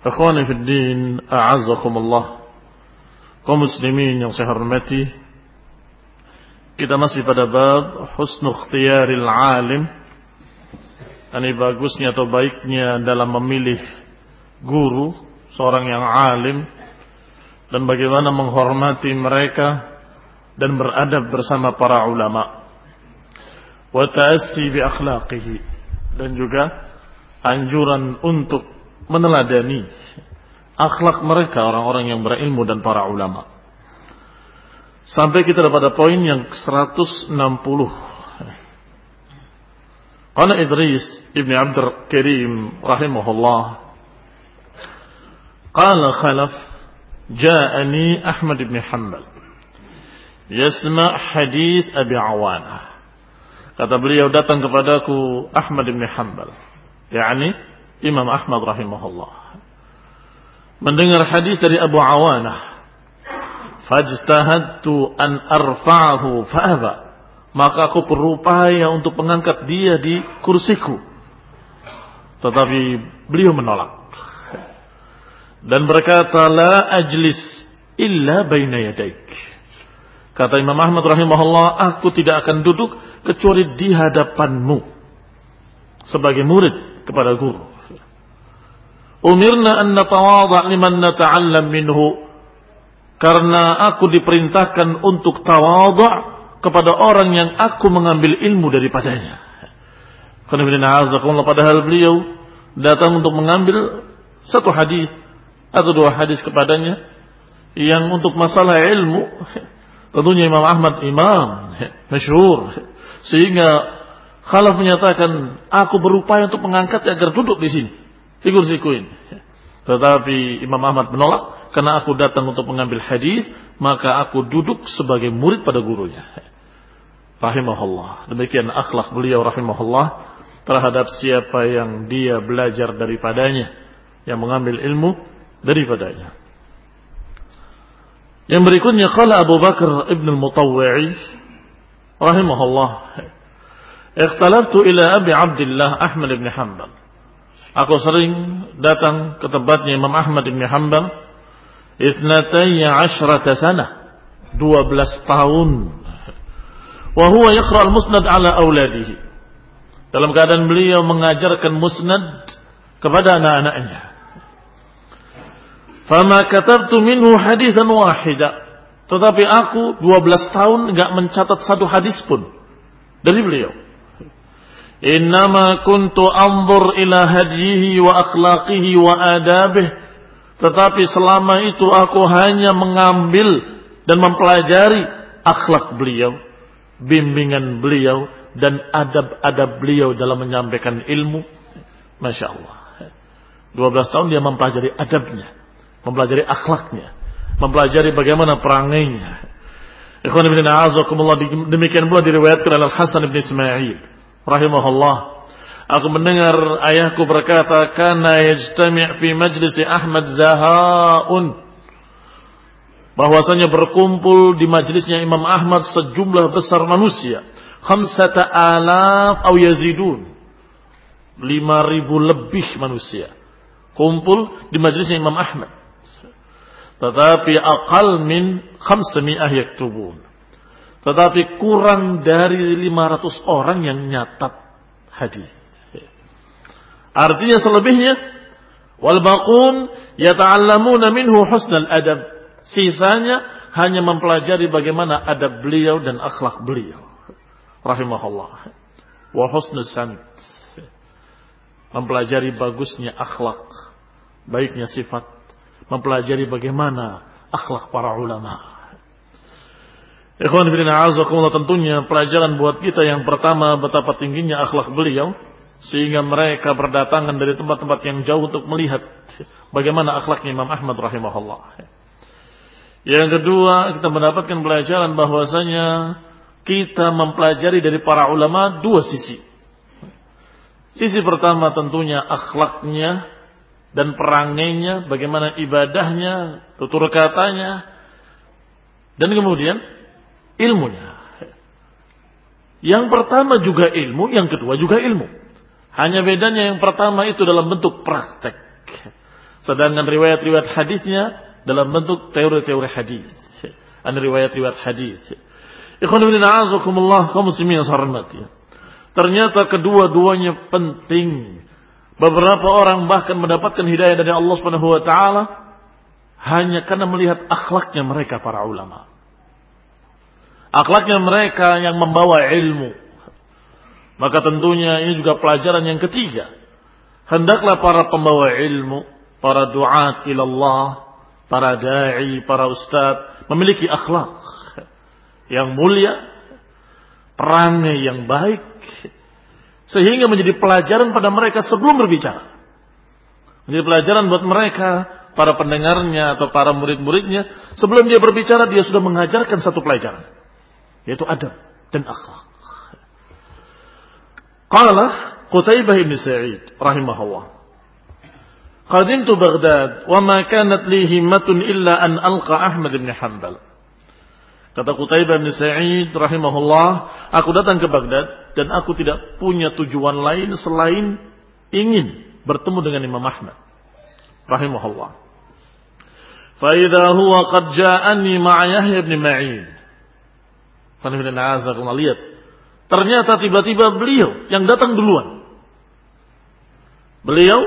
Ikhwani fi din, a'azzakumullah. Kaum muslimin yang saya hormati, kita masih pada bab husnu ikhtiyaril alim. Ini bagusnya atau baiknya dalam memilih guru, seorang yang alim dan bagaimana menghormati mereka dan beradab bersama para ulama. Wa ta'assi bi akhlaqihi dan juga anjuran untuk meneladani akhlak mereka orang-orang yang berilmu dan para ulama. Sampai kita pada poin yang 160. Qala Idris ibn Abdul Karim rahimahullah. Qala Khalaf ja'ani Ahmad ibn Hanbal. Yasma' hadith Abi Awanah. Kata beliau datang kepadaku Ahmad ibn Hanbal. Yani Imam Ahmad rahimahullah. Mendengar hadis dari Abu Awanah. Fajtahadtu an arfa'ahu fa'aba. Maka aku berupaya untuk mengangkat dia di kursiku. Tetapi beliau menolak. Dan berkata, La ajlis illa baina yadaik. Kata Imam Ahmad rahimahullah, aku tidak akan duduk kecuali di hadapanmu. Sebagai murid kepada guru. Umirna an natawadha liman nata'allam minhu. Karena aku diperintahkan untuk tawadha kepada orang yang aku mengambil ilmu daripadanya. Padahal beliau datang untuk mengambil satu hadis atau dua hadis kepadanya yang untuk masalah ilmu tentunya Imam Ahmad imam masyhur sehingga Khalaf menyatakan aku berupaya untuk mengangkat agar duduk di sini Siku-siku ini. Tetapi Imam Ahmad menolak karena aku datang untuk mengambil hadis, maka aku duduk sebagai murid pada gurunya. Rahimahullah. Demikian akhlak beliau rahimahullah terhadap siapa yang dia belajar daripadanya, yang mengambil ilmu daripadanya. Yang berikutnya kala Abu Bakar Ibn al-Mutawwi'i rahimahullah. Ikhtalaftu ila Abi Abdullah Ahmad ibn Hanbal. Aku sering datang ke tempatnya Imam Ahmad bin Hanbal. Isnatayya ashrata sana. 12 tahun. wa huwa yaqra al-musnad ala auladihi. Dalam keadaan beliau mengajarkan musnad kepada anak-anaknya. Fama katabtu minhu hadisan wahida. Tetapi aku 12 tahun enggak mencatat satu hadis pun dari beliau. Innama kuntu anzur ila hadihi wa akhlaqihi wa adabih. Tetapi selama itu aku hanya mengambil dan mempelajari akhlak beliau, bimbingan beliau, dan adab-adab beliau dalam menyampaikan ilmu. Masya Allah. 12 tahun dia mempelajari adabnya, mempelajari akhlaknya, mempelajari bagaimana perangainya. Ikhwan ibn a'azakumullah demikian pula diriwayatkan oleh Hasan ibn Ismail rahimahullah. Aku mendengar ayahku berkata, "Kana yajtami' fi majlis Ahmad Zahaun." Bahwasanya berkumpul di majlisnya Imam Ahmad sejumlah besar manusia, khamsata alaf au yazidun. Lima ribu lebih manusia kumpul di majlisnya Imam Ahmad. Tetapi akal min khamsami'ah yaktubun. Tetapi kurang dari 500 orang yang nyatat hadis. Artinya selebihnya wal baqun yata'allamuna minhu husnal adab. Sisanya hanya mempelajari bagaimana adab beliau dan akhlak beliau. Rahimahullah. Wa husnus sant. Mempelajari bagusnya akhlak, baiknya sifat, mempelajari bagaimana akhlak para ulama. Ikhwan bin a'azakumullah tentunya pelajaran buat kita yang pertama betapa tingginya akhlak beliau sehingga mereka berdatangan dari tempat-tempat yang jauh untuk melihat bagaimana akhlaknya Imam Ahmad rahimahullah. Yang kedua kita mendapatkan pelajaran bahwasanya kita mempelajari dari para ulama dua sisi. Sisi pertama tentunya akhlaknya dan perangainya, bagaimana ibadahnya, tutur katanya, dan kemudian ilmunya. Yang pertama juga ilmu, yang kedua juga ilmu. Hanya bedanya yang pertama itu dalam bentuk praktek. Sedangkan riwayat-riwayat hadisnya dalam bentuk teori-teori hadis. Ada riwayat-riwayat hadis. Ikhwan ibn a'azakumullah kaum muslimin yang Ternyata kedua-duanya penting. Beberapa orang bahkan mendapatkan hidayah dari Allah Subhanahu wa taala hanya karena melihat akhlaknya mereka para ulama. Akhlaknya mereka yang membawa ilmu. Maka tentunya ini juga pelajaran yang ketiga. Hendaklah para pembawa ilmu, para duat ilallah, para da'i, para ustadz memiliki akhlak yang mulia, perangai yang baik, sehingga menjadi pelajaran pada mereka sebelum berbicara. Menjadi pelajaran buat mereka, para pendengarnya atau para murid-muridnya, sebelum dia berbicara dia sudah mengajarkan satu pelajaran yaitu adab dan akhlak. Qala Qutaibah bin Sa'id rahimahullah. Qadimtu Baghdad wa ma kanat li himmatun illa an alqa Ahmad bin Hanbal. Kata Qutaibah bin Sa'id rahimahullah, aku datang ke Baghdad dan aku tidak punya tujuan lain selain ingin bertemu dengan Imam Ahmad rahimahullah. Fa idza huwa qad ja'ani ma'a Yahya bin Ma'in. Lihat. Ternyata tiba-tiba beliau yang datang duluan. Beliau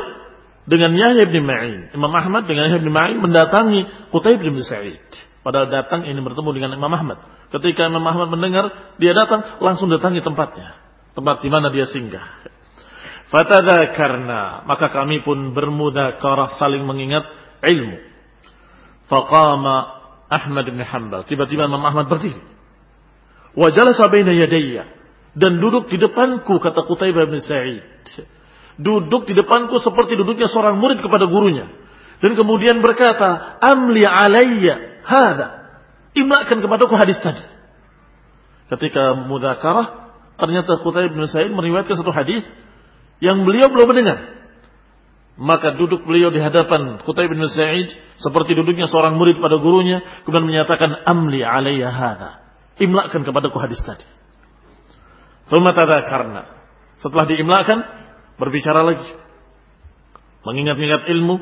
dengan Yahya bin Ma'in. Imam Ahmad dengan Yahya bin Ma'in mendatangi Qutaib bin Sa'id. Pada datang ini bertemu dengan Imam Ahmad. Ketika Imam Ahmad mendengar, dia datang langsung datangi tempatnya. Tempat di mana dia singgah. karena maka kami pun bermudakarah saling mengingat ilmu. Faqama Ahmad bin Hanbal. Tiba-tiba Imam Ahmad berdiri. Wajalasa baina yadayya dan duduk di depanku kata Qutaibah bin Sa'id. Duduk di depanku seperti duduknya seorang murid kepada gurunya. Dan kemudian berkata, "Amli alayya hada." Imlakan kepadaku hadis tadi. Ketika mudzakarah, ternyata Qutaibah bin Sa'id meriwayatkan satu hadis yang beliau belum mendengar. Maka duduk beliau di hadapan Qutaibah bin Sa'id seperti duduknya seorang murid pada gurunya, kemudian menyatakan, "Amli alayya hada." Imlakan kepadaku hadis tadi. karena Setelah diimlakan, berbicara lagi. Mengingat-ingat ilmu,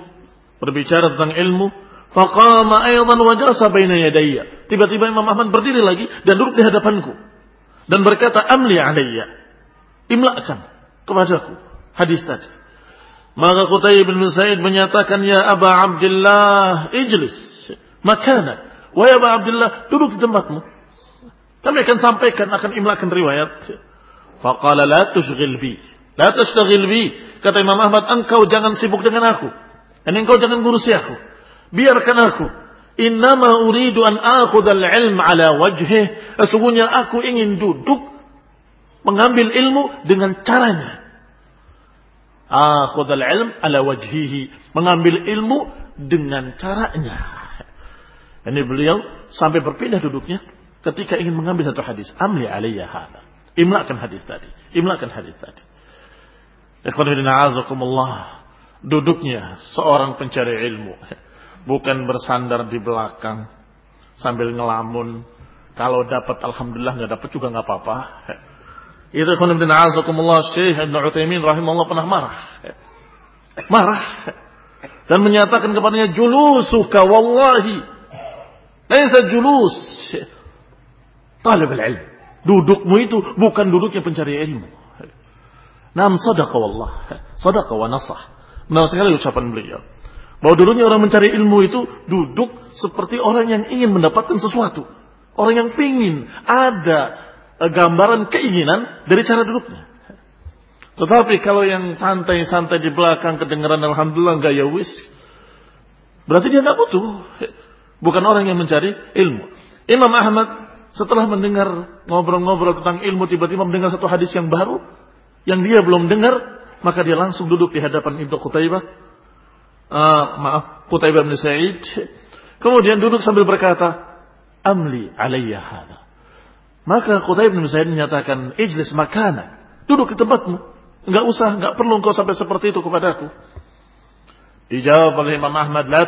berbicara tentang ilmu. Faqama aydan wa jalasa baina yadayya. Tiba-tiba Imam Ahmad berdiri lagi dan duduk di hadapanku. dan berkata amli alayya imlakan kepadaku hadis tadi maka Qutayy bin Sa'id menyatakan ya Aba Abdullah ijlis makana wa ya Aba Abdullah duduk di tempatmu kami akan sampaikan akan imlakan riwayat faqala la tushghil bi la bi kata Imam Ahmad engkau jangan sibuk dengan aku dan engkau jangan ngurusi aku biarkan aku Innama uridu an akhudhal ilm ala wajhih. Sesungguhnya aku ingin duduk mengambil ilmu dengan caranya. Akhudhal ilm ala wajhihi. Mengambil ilmu dengan caranya. Ini beliau sampai berpindah duduknya ketika ingin mengambil satu hadis. Amli alaiya hadha. Imlakan hadis tadi. Imlakan hadis tadi. Ikhwanudina azakumullah. Duduknya seorang pencari ilmu bukan bersandar di belakang sambil ngelamun. Kalau dapat alhamdulillah nggak dapat juga nggak apa-apa. Itu khonib bin azakumullah Syekh Ibn Utsaimin rahimahullah pernah marah. Marah dan menyatakan kepadanya julusuka wallahi laisa julus talib ilm. Dudukmu itu bukan duduknya pencari ilmu. Nam sadaqa wallah. Sadaqa wa nasah. Benar sekali ucapan beliau. Bahwa dulunya orang mencari ilmu itu duduk seperti orang yang ingin mendapatkan sesuatu. Orang yang pingin ada eh, gambaran keinginan dari cara duduknya. Tetapi kalau yang santai-santai di belakang kedengaran Alhamdulillah gak ya wis. Berarti dia nggak butuh. Bukan orang yang mencari ilmu. Imam Ahmad setelah mendengar ngobrol-ngobrol tentang ilmu tiba-tiba mendengar satu hadis yang baru yang dia belum dengar maka dia langsung duduk di hadapan Ibnu Qutaibah uh, maaf Qutaibah bin Sa'id. Kemudian duduk sambil berkata amli alayya hadha. Maka Qutaibah bin Sa'id menyatakan ijlis makana duduk di tempatmu. Enggak usah enggak perlu engkau sampai seperti itu kepadaku Dijawab oleh Imam Ahmad, la.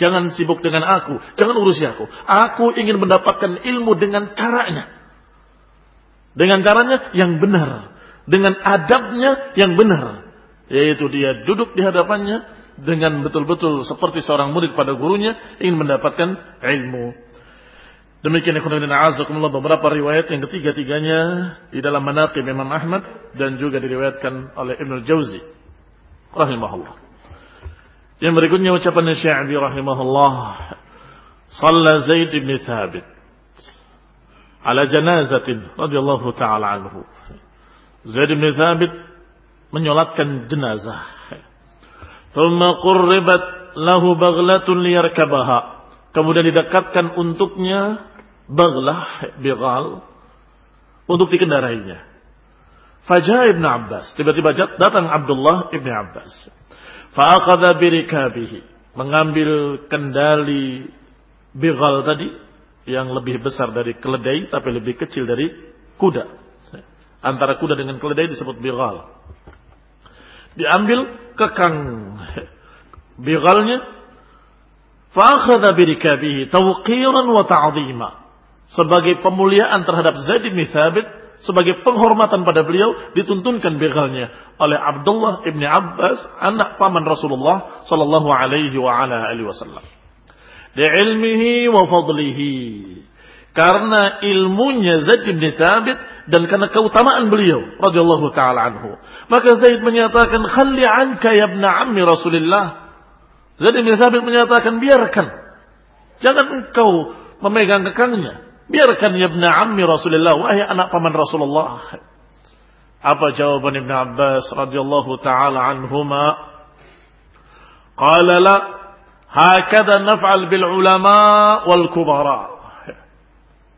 Jangan sibuk dengan aku, jangan urusi aku. Aku ingin mendapatkan ilmu dengan caranya. Dengan caranya yang benar, dengan adabnya yang benar. Yaitu dia duduk di hadapannya, dengan betul-betul seperti seorang murid pada gurunya ingin mendapatkan ilmu. Demikian ikhwan azakumullah beberapa riwayat yang ketiga-tiganya di dalam manaqib Imam Ahmad dan juga diriwayatkan oleh Ibnu Jauzi rahimahullah. Yang berikutnya ucapan Syafi'i rahimahullah. Salla Zaid bin Thabit ala janazatin radhiyallahu taala anhu. Zaid bin Thabit menyolatkan jenazah Thumma qurribat lahu baghlatun liyarkabaha. Kemudian didekatkan untuknya baglah, bighal, untuk dikendarainya. Fajah Ibn Abbas. Tiba-tiba datang Abdullah Ibn Abbas. Fa'akadha birikabihi. Mengambil kendali bighal tadi. Yang lebih besar dari keledai. Tapi lebih kecil dari kuda. Antara kuda dengan keledai disebut bighal. Diambil kekang bigalnya fa'akhadha birikabihi tawqiran wa ta'zima sebagai pemuliaan terhadap Zaid bin Thabit sebagai penghormatan pada beliau dituntunkan bigalnya oleh Abdullah ibni Abbas anak paman Rasulullah sallallahu alaihi wa ala alihi wasallam di ilmihi wa fadlihi karena ilmunya Zaid bin Thabit dan karena keutamaan beliau radhiyallahu taala anhu. Maka Zaid menyatakan, "Khalli anka ya ibn ammi Rasulillah." Zaid bin Thabit menyatakan, "Biarkan. Jangan engkau memegang kekangnya. Biarkan ya ibn ammi Rasulillah, wahai anak paman Rasulullah." Apa jawaban Ibn Abbas radhiyallahu taala anhuma? Qala la hakadha naf'al bil ulama wal kubara.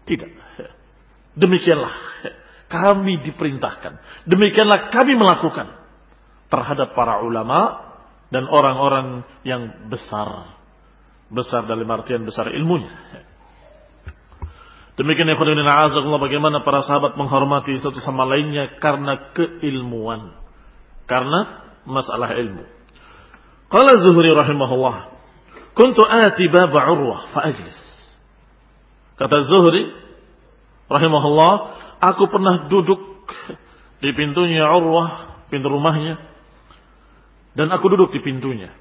Tidak. Demikianlah kami diperintahkan. Demikianlah kami melakukan terhadap para ulama dan orang-orang yang besar. Besar dalam artian besar ilmunya. Demikian ya Allah bagaimana para sahabat menghormati satu sama lainnya karena keilmuan. Karena masalah ilmu. Qala Zuhri rahimahullah. Kuntu ati baba urwah fa'ajlis. Kata Zuhri rahimahullah Aku pernah duduk di pintunya Urwah, pintu rumahnya. Dan aku duduk di pintunya.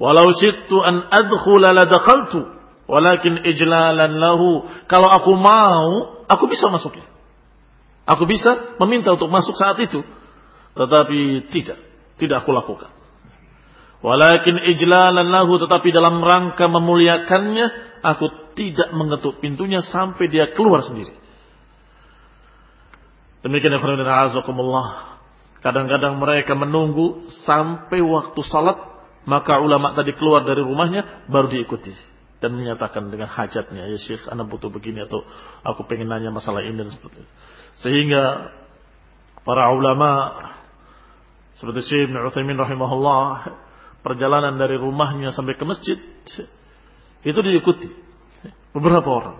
Walau syitu an adkhula la dakhaltu. Walakin ijlalan lahu. Kalau aku mau, aku bisa masuknya. Aku bisa meminta untuk masuk saat itu. Tetapi tidak. Tidak aku lakukan. Walakin ijlalan lahu. Tetapi dalam rangka memuliakannya, aku tidak mengetuk pintunya sampai dia keluar sendiri. Demikian ya Kadang-kadang mereka menunggu sampai waktu salat, maka ulama tadi keluar dari rumahnya baru diikuti dan menyatakan dengan hajatnya, ya Syekh, anak butuh begini atau aku pengen nanya masalah ini dan seperti itu. Sehingga para ulama seperti Syekh Ibn Uthaymin rahimahullah perjalanan dari rumahnya sampai ke masjid itu diikuti beberapa orang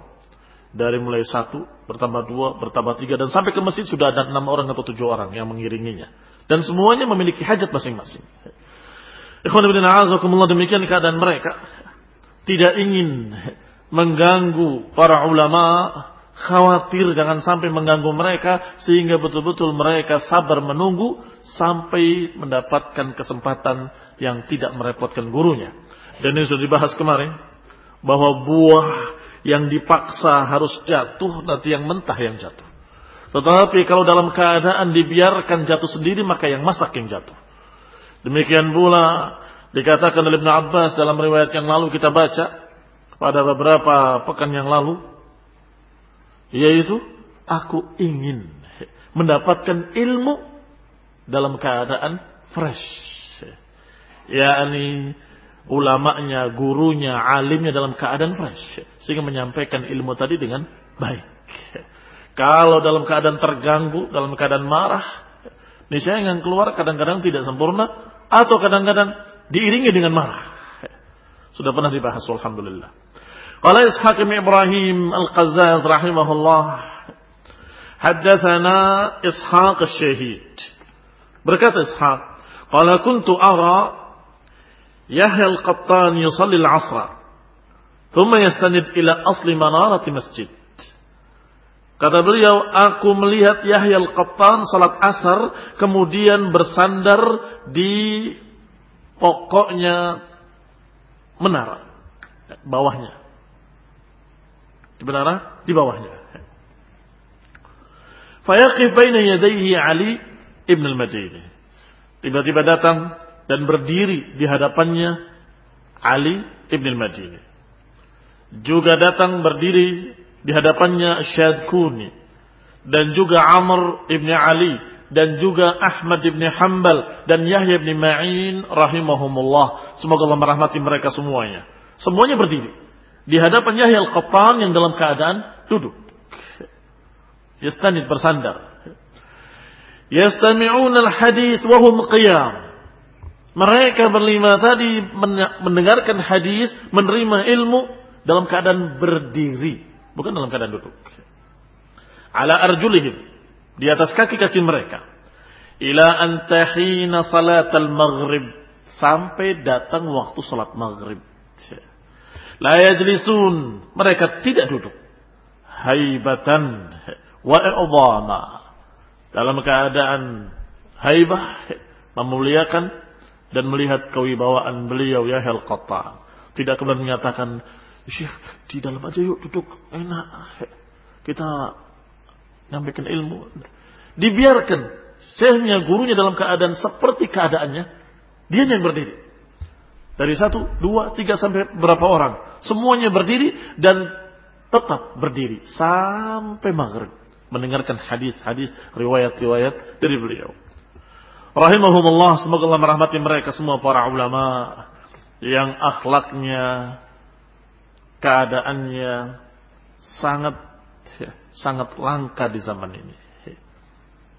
dari mulai satu bertambah dua bertambah tiga dan sampai ke masjid sudah ada enam orang atau tujuh orang yang mengiringinya dan semuanya memiliki hajat masing-masing. Ikhwan ibn demikian keadaan mereka tidak ingin mengganggu para ulama, khawatir jangan sampai mengganggu mereka sehingga betul-betul mereka sabar menunggu sampai mendapatkan kesempatan yang tidak merepotkan gurunya. Dan ini sudah dibahas kemarin bahwa buah yang dipaksa harus jatuh nanti yang mentah yang jatuh. Tetapi kalau dalam keadaan dibiarkan jatuh sendiri maka yang masak yang jatuh. Demikian pula Dikatakan oleh Ibn Abbas dalam riwayat yang lalu kita baca pada beberapa pekan yang lalu yaitu aku ingin mendapatkan ilmu dalam keadaan fresh. yakni ulamanya, gurunya, alimnya dalam keadaan fresh sehingga menyampaikan ilmu tadi dengan baik. Kalau dalam keadaan terganggu, dalam keadaan marah, niscaya yang keluar kadang-kadang tidak sempurna atau kadang-kadang diiringi dengan marah. Sudah pernah dibahas alhamdulillah. Qala Ishaq bin Ibrahim Al-Qazzaz rahimahullah Haddathana Ishaq Al-Syahid Berkata Ishaq Qala kuntu ara Yahya Al-Qattan yusalli al-asra Thumma yastanid ila asli manarati masjid Kata beliau, aku melihat Yahya Al-Qattan salat asar, kemudian bersandar di pokoknya menara bawahnya. Di menara di bawahnya. Fayaqif baina yadayhi Ali ibn al-Madini. Tiba-tiba datang dan berdiri di hadapannya Ali ibn al-Madini. Juga datang berdiri di hadapannya Syadkuni. Dan juga Amr ibn Ali dan juga Ahmad bin Hanbal dan Yahya bin Ma'in rahimahumullah. Semoga Allah merahmati mereka semuanya. Semuanya berdiri di hadapan Yahya al-Qattan yang dalam keadaan duduk. Yastanid bersandar. Yastami'un al-hadith wa hum qiyam. Mereka berlima tadi mendengarkan hadis, menerima ilmu dalam keadaan berdiri, bukan dalam keadaan duduk. Ala arjulihim di atas kaki-kaki mereka. Ila antahina salat al-maghrib. Sampai datang waktu salat maghrib. La yajlisun. Mereka tidak duduk. Haibatan wa i'zama. Dalam keadaan haibah, memuliakan dan melihat kewibawaan beliau ya hal kota. Tidak kemudian menyatakan, Syekh, di dalam aja yuk duduk, enak. Kita nyampaikan ilmu. Dibiarkan sehingga gurunya dalam keadaan seperti keadaannya, dia yang berdiri. Dari satu, dua, tiga sampai berapa orang. Semuanya berdiri dan tetap berdiri sampai maghrib. Mendengarkan hadis-hadis, riwayat-riwayat dari beliau. Rahimahumullah, semoga Allah merahmati mereka semua para ulama yang akhlaknya, keadaannya sangat sangat langka di zaman ini.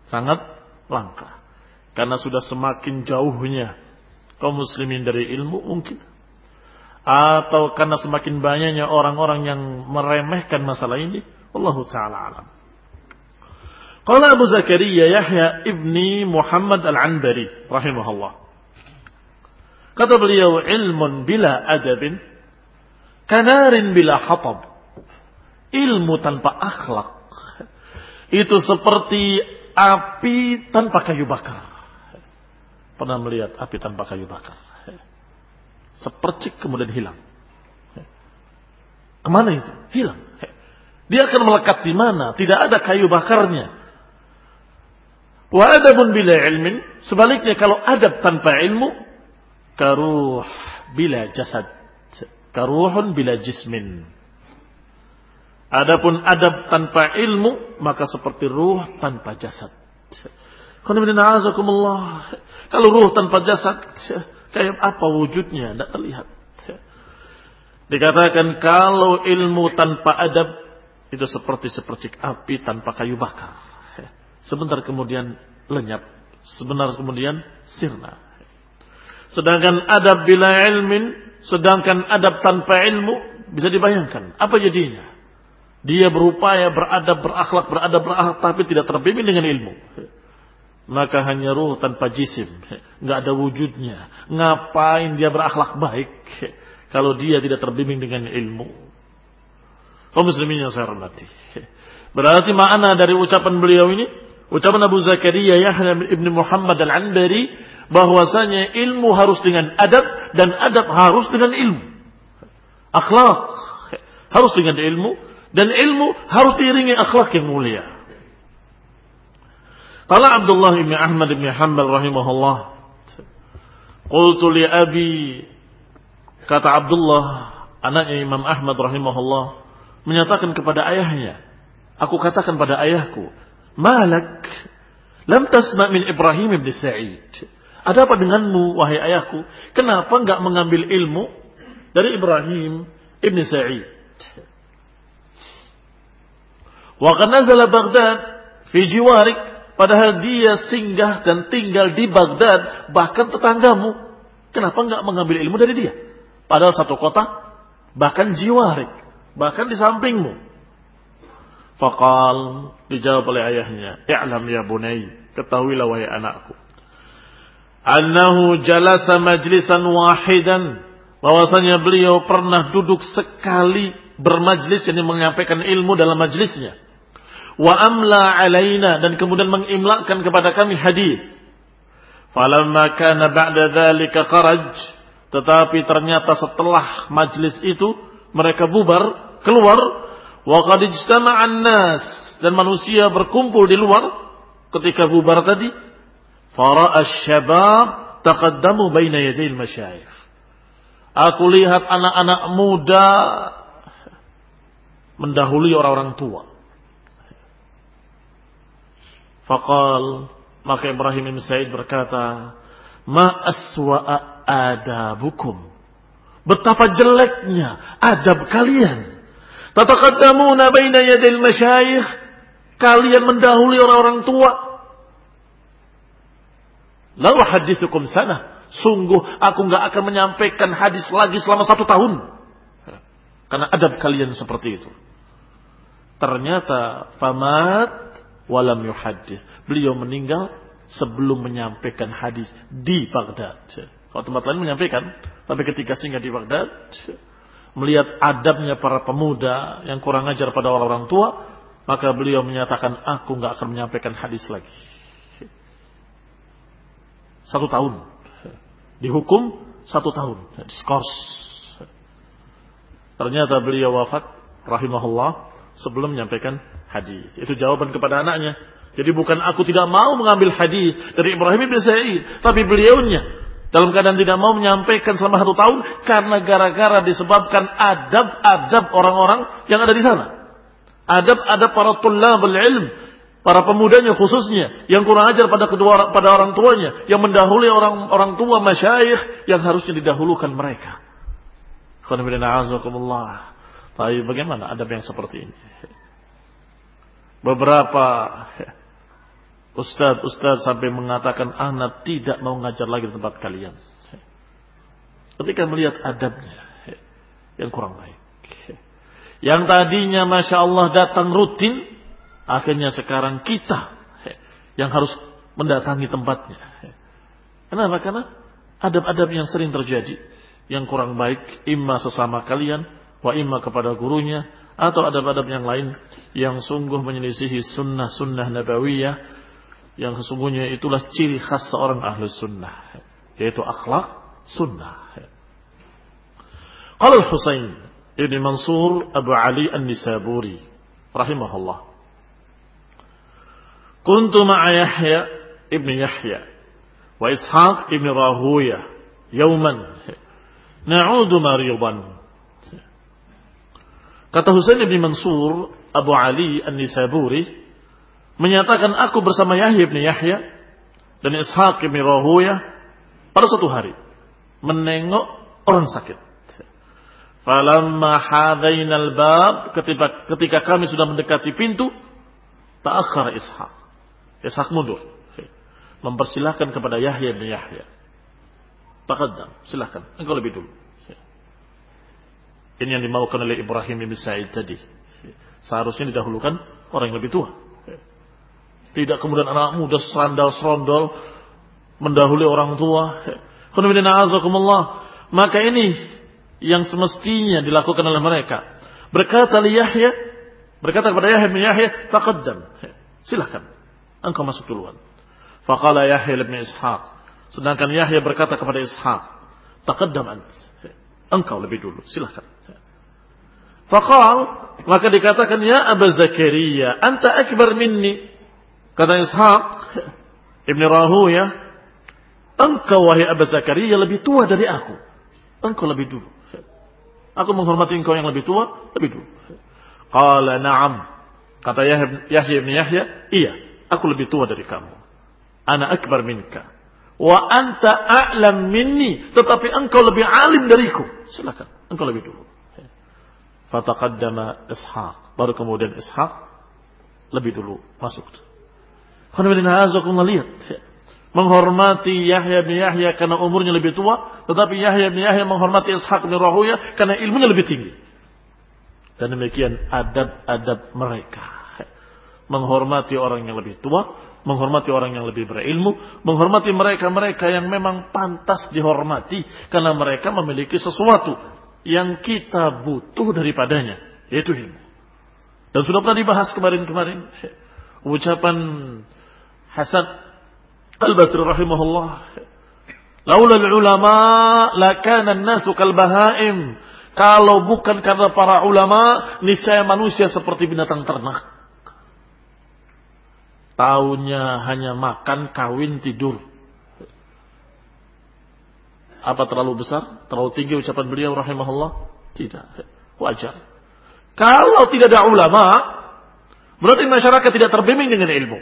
Sangat langka. Karena sudah semakin jauhnya kaum muslimin dari ilmu mungkin. Atau karena semakin banyaknya orang-orang yang meremehkan masalah ini. Allah Ta'ala alam. Qala Abu Zakaria Yahya ibni Muhammad al-Anbari rahimahullah. Kata beliau ilmun bila adabin kanarin bila hatab ilmu tanpa akhlak itu seperti api tanpa kayu bakar. Pernah melihat api tanpa kayu bakar? Sepercik kemudian hilang. Ke mana itu? Hilang. Dia akan melekat di mana? Tidak ada kayu bakarnya. Wa bila ilmin. Sebaliknya kalau adab tanpa ilmu. Karuh bila jasad. Karuhun bila jismin. Adapun adab tanpa ilmu, maka seperti ruh tanpa jasad. Kalau ruh tanpa jasad, kayak apa wujudnya? Tidak terlihat. Dikatakan kalau ilmu tanpa adab, itu seperti sepercik api tanpa kayu bakar. Sebentar kemudian lenyap. Sebentar kemudian sirna. Sedangkan adab bila ilmin, sedangkan adab tanpa ilmu, bisa dibayangkan. Apa jadinya? Dia berupaya beradab, berakhlak, beradab, berakhlak, tapi tidak terbimbing dengan ilmu. Maka hanya ruh tanpa jisim. Nggak ada wujudnya. Ngapain dia berakhlak baik? Kalau dia tidak terbimbing dengan ilmu. Kau muslimin yang saya hormati. Berarti makna dari ucapan beliau ini. Ucapan Abu Zakaria Yahya ibn Muhammad al-Anbari. Bahwasanya ilmu harus dengan adab. Dan adab harus dengan ilmu. Akhlak. Harus dengan ilmu dan ilmu harus diiringi akhlak yang mulia. Qala Abdullah bin Ahmad bin Hanbal rahimahullah. Qultu li abi kata Abdullah anaknya Imam Ahmad rahimahullah menyatakan kepada ayahnya, aku katakan pada ayahku, "Malak lam tasma min Ibrahim bin Sa'id." Ada apa denganmu wahai ayahku? Kenapa enggak mengambil ilmu dari Ibrahim ibn Sa'id? Wa nazala Baghdad fi jiwarik padahal dia singgah dan tinggal di Baghdad bahkan tetanggamu. Kenapa enggak mengambil ilmu dari dia? Padahal satu kota bahkan jiwarik, bahkan di sampingmu. Faqal dijawab oleh ayahnya, "I'lam ya bunai, ketahuilah wahai anakku. Annahu jalasa majlisan wahidan." Bahwasanya beliau pernah duduk sekali bermajlis yang menyampaikan ilmu dalam majlisnya wa amla alaina dan kemudian mengimlakan kepada kami hadis. Falamma kana ba'da dzalika kharaj tetapi ternyata setelah majlis itu mereka bubar keluar wa qad ijtama'an nas dan manusia berkumpul di luar ketika bubar tadi fara'a syabab taqaddamu baina yadayil masyayikh Aku lihat anak-anak muda mendahului orang-orang tua. Fakal maka Ibrahim bin Said berkata, "Ma aswa'a adabukum." Betapa jeleknya adab kalian. Tataqaddamuna baina yadil masyayikh. Kalian mendahului orang-orang tua. La hadithukum sana. Sungguh aku nggak akan menyampaikan hadis lagi selama satu tahun. Karena adab kalian seperti itu. Ternyata famat walam yuhadis. Beliau meninggal sebelum menyampaikan hadis di Baghdad. Kalau tempat lain menyampaikan, tapi ketika singgah di Baghdad, melihat adabnya para pemuda yang kurang ajar pada orang-orang tua, maka beliau menyatakan, aku nggak akan menyampaikan hadis lagi. Satu tahun. Dihukum satu tahun. Diskors. Ternyata beliau wafat, rahimahullah, sebelum menyampaikan hadis. Itu jawaban kepada anaknya. Jadi bukan aku tidak mau mengambil hadis dari Ibrahim bin Sa'id, tapi beliaunya dalam keadaan tidak mau menyampaikan selama satu tahun karena gara-gara disebabkan adab-adab orang-orang yang ada di sana. Adab-adab para tullabul ilm, para pemudanya khususnya yang kurang ajar pada kedua pada orang tuanya, yang mendahului orang orang tua masyayikh yang harusnya didahulukan mereka. Tapi bagaimana adab yang seperti ini? Beberapa ustaz-ustaz sampai mengatakan anak tidak mau ngajar lagi di tempat kalian. Ketika melihat adabnya yang kurang baik. Yang tadinya Masya Allah datang rutin, akhirnya sekarang kita yang harus mendatangi tempatnya. Kenapa? Karena adab-adab yang sering terjadi, yang kurang baik, imma sesama kalian, wa imma kepada gurunya, atau adab-adab yang lain yang sungguh menyelisihi sunnah-sunnah nabawiyah yang sesungguhnya itulah ciri khas seorang ahlu sunnah yaitu akhlak sunnah. Kalau Husain Ibn Mansur Abu Ali An-Nisaburi rahimahullah. Kuntu ma'a Yahya ibn Yahya wa Ishaq ibn Rahuya yauman na'udu maridan. Kata Husain ibn Mansur Abu Ali An-Nisaburi menyatakan aku bersama Yahya ibn Yahya dan Ishaq ibn Rahuya pada suatu hari menengok orang sakit. Falamma hadainal bab ketika ketika kami sudah mendekati pintu ta'akhkhar Ishaq. Ishaq mundur. Mempersilahkan kepada Yahya bin Yahya. Taqaddam, silahkan. Engkau lebih dulu. Ini yang dimaukan oleh Ibrahim bin Sa'id tadi. Seharusnya didahulukan orang yang lebih tua. Tidak kemudian anak muda serandal serondol mendahului orang tua. Maka ini yang semestinya dilakukan oleh mereka. Berkata li Yahya, berkata kepada Yahya bin Yahya, taqaddam. Silahkan, engkau masuk duluan. Faqala Yahya bin Ishaq. Sedangkan Yahya berkata kepada Ishaq, taqaddam ant. Engkau lebih dulu, silahkan. Faqal, maka dikatakan, ya Aba Zakaria, anta akbar minni. Kata Ishaq, Ibn Rahuya, engkau wahai Aba Zakaria lebih tua dari aku. Engkau lebih dulu. Aku menghormati engkau yang lebih tua, lebih dulu. Qala na'am. Kata Yahya bin Yahya, iya, aku lebih tua dari kamu. Ana akbar minka. Wa anta a'lam minni. Tetapi engkau lebih alim dariku. Silakan, engkau lebih dulu. Fataqaddama Ishaq. Baru kemudian Ishaq lebih dulu masuk. Lihat menghormati Yahya bin Yahya karena umurnya lebih tua, tetapi Yahya bin Yahya menghormati Ishaq bin Rahuya karena ilmunya lebih tinggi. Dan demikian adab-adab mereka. Menghormati orang yang lebih tua, menghormati orang yang lebih berilmu, menghormati mereka-mereka yang memang pantas dihormati karena mereka memiliki sesuatu yang kita butuh daripadanya, yaitu ilmu. Dan sudah pernah dibahas kemarin-kemarin ucapan Hasan Al-Basri rahimahullah. Laula ulama lakana an-nasu kal. Kalau bukan karena para ulama, niscaya manusia seperti binatang ternak. Taunya hanya makan, kawin, tidur. Apa terlalu besar? Terlalu tinggi ucapan beliau rahimahullah? Tidak. Wajar. Kalau tidak ada ulama, berarti masyarakat tidak terbimbing dengan ilmu.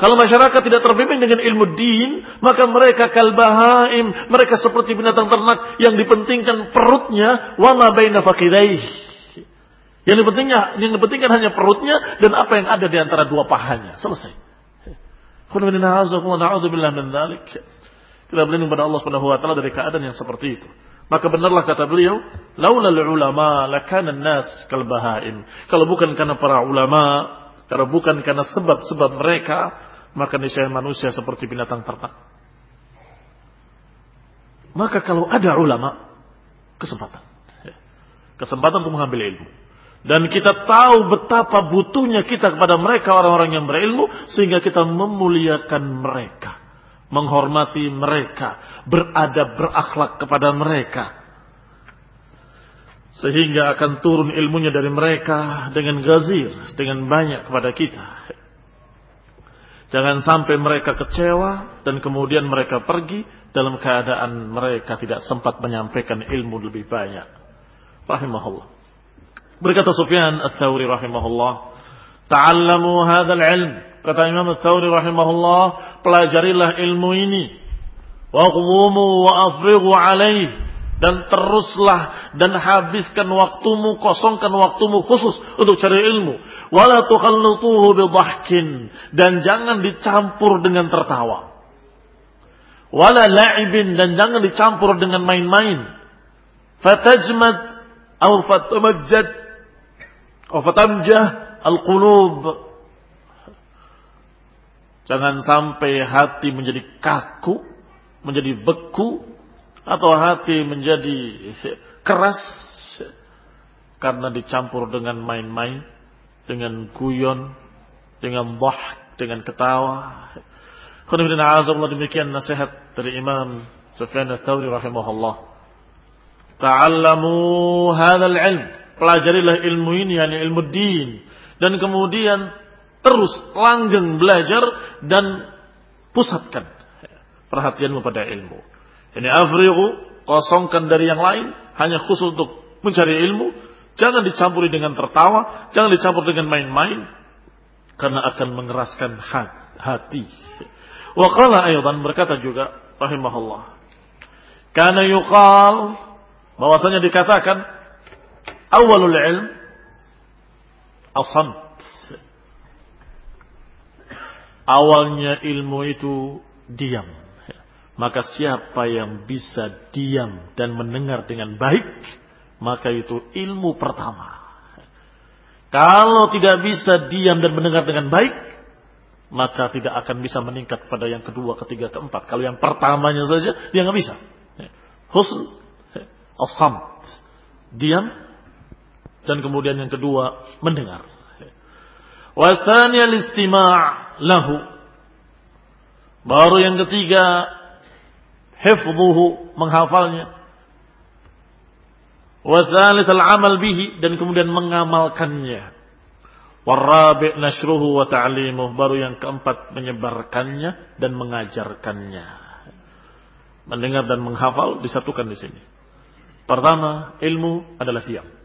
Kalau masyarakat tidak terbimbing dengan ilmu din, maka mereka kalbahaim, mereka seperti binatang ternak yang dipentingkan perutnya, wama baina fakidaih. Yang dipentingkan, yang dipentingkan hanya perutnya dan apa yang ada di antara dua pahanya. Selesai. Kita berlindung pada Allah Subhanahu wa taala dari keadaan yang seperti itu. Maka benarlah kata beliau, laula ulama lakana nas kalbahaim. Kalau bukan karena para ulama, kalau bukan karena sebab-sebab mereka, maka niscaya manusia seperti binatang ternak. Maka kalau ada ulama, kesempatan. Kesempatan untuk mengambil ilmu. Dan kita tahu betapa butuhnya kita kepada mereka orang-orang yang berilmu sehingga kita memuliakan mereka, menghormati mereka, beradab berakhlak kepada mereka. Sehingga akan turun ilmunya dari mereka dengan gazir, dengan banyak kepada kita. Jangan sampai mereka kecewa dan kemudian mereka pergi dalam keadaan mereka tidak sempat menyampaikan ilmu lebih banyak. Rahimahullah. Berkata Sufyan Ats-Tsauri rahimahullah, "Ta'allamu hadzal ilm." Kata Imam Ats-Tsauri rahimahullah, pelajarilah ilmu ini. Waqwumu wa afrighu alaihi dan teruslah dan habiskan waktumu, kosongkan waktumu khusus untuk cari ilmu. Wala tukhallituhu bidhahkin dan jangan dicampur dengan tertawa. Wala la'ibin dan jangan dicampur dengan main-main. Fatajmad atau fatamajjad atau fatamjah al-qulub. Jangan sampai hati menjadi kaku, menjadi beku, atau hati menjadi keras karena dicampur dengan main-main, dengan guyon, dengan bah, dengan ketawa. Khamirin azamullah demikian nasihat dari Imam Sufyan al-Thawri rahimahullah. Ta'allamu hadzal ilm. Pelajarilah ilmu ini, yakni ilmu din. Dan kemudian terus langgeng belajar dan pusatkan perhatianmu pada ilmu. Ini afrighu, kosongkan dari yang lain, hanya khusus untuk mencari ilmu. Jangan dicampuri dengan tertawa, jangan dicampur dengan main-main. Karena akan mengeraskan hati. Wa qala aydan berkata juga rahimahullah. Karena yuqal bahwasanya dikatakan awalul ilm asamt. Awalnya ilmu itu diam. Maka siapa yang bisa diam dan mendengar dengan baik, maka itu ilmu pertama. Kalau tidak bisa diam dan mendengar dengan baik, maka tidak akan bisa meningkat pada yang kedua, ketiga, keempat. Kalau yang pertamanya saja dia nggak bisa. Husn asam diam dan kemudian yang kedua mendengar. Wasanya listima' lahu. Baru yang ketiga hifdhuhu menghafalnya. Wasalis al-amal bihi dan kemudian mengamalkannya. Warabi' nashruhu wa ta'limuh. Baru yang keempat menyebarkannya dan mengajarkannya. Mendengar dan menghafal disatukan di sini. Pertama, ilmu adalah diam.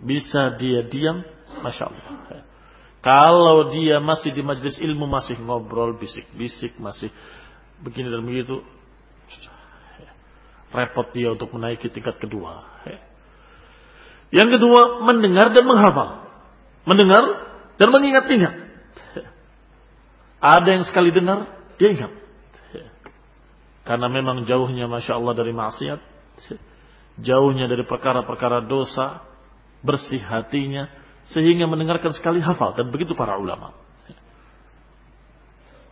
Bisa dia diam, Masya Allah. Kalau dia masih di majlis ilmu, masih ngobrol, bisik-bisik, masih begini dan begitu, repot dia untuk menaiki tingkat kedua. Yang kedua, mendengar dan menghafal. Mendengar dan mengingat-ingat. Ada yang sekali dengar, dia ingat. Karena memang jauhnya Masya Allah dari maksiat. Jauhnya dari perkara-perkara dosa. Bersih hatinya. Sehingga mendengarkan sekali hafal. Dan begitu para ulama.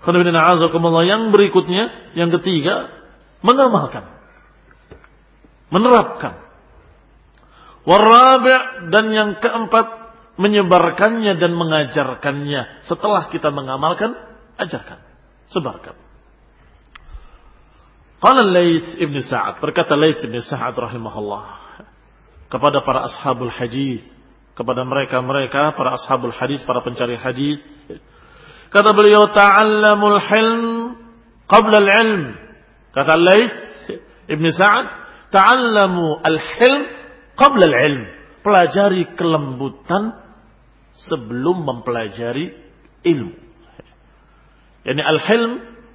Yang berikutnya, yang ketiga, mengamalkan. Menerapkan Warabi' dan yang keempat menyebarkannya dan mengajarkannya. Setelah kita mengamalkan, ajarkan, sebarkan. Qala Laits ibn Sa'ad, berkata Laits ibn Sa'ad rahimahullah kepada para ashabul hadis, kepada mereka-mereka para ashabul hadis, para pencari hadis. Kata beliau, "Ta'allamul hilm qabla al-ilm." Kata Laits ibn Sa'ad, "Ta'allamu al-hilm qabla ilm pelajari kelembutan sebelum mempelajari ilmu yani al-hilm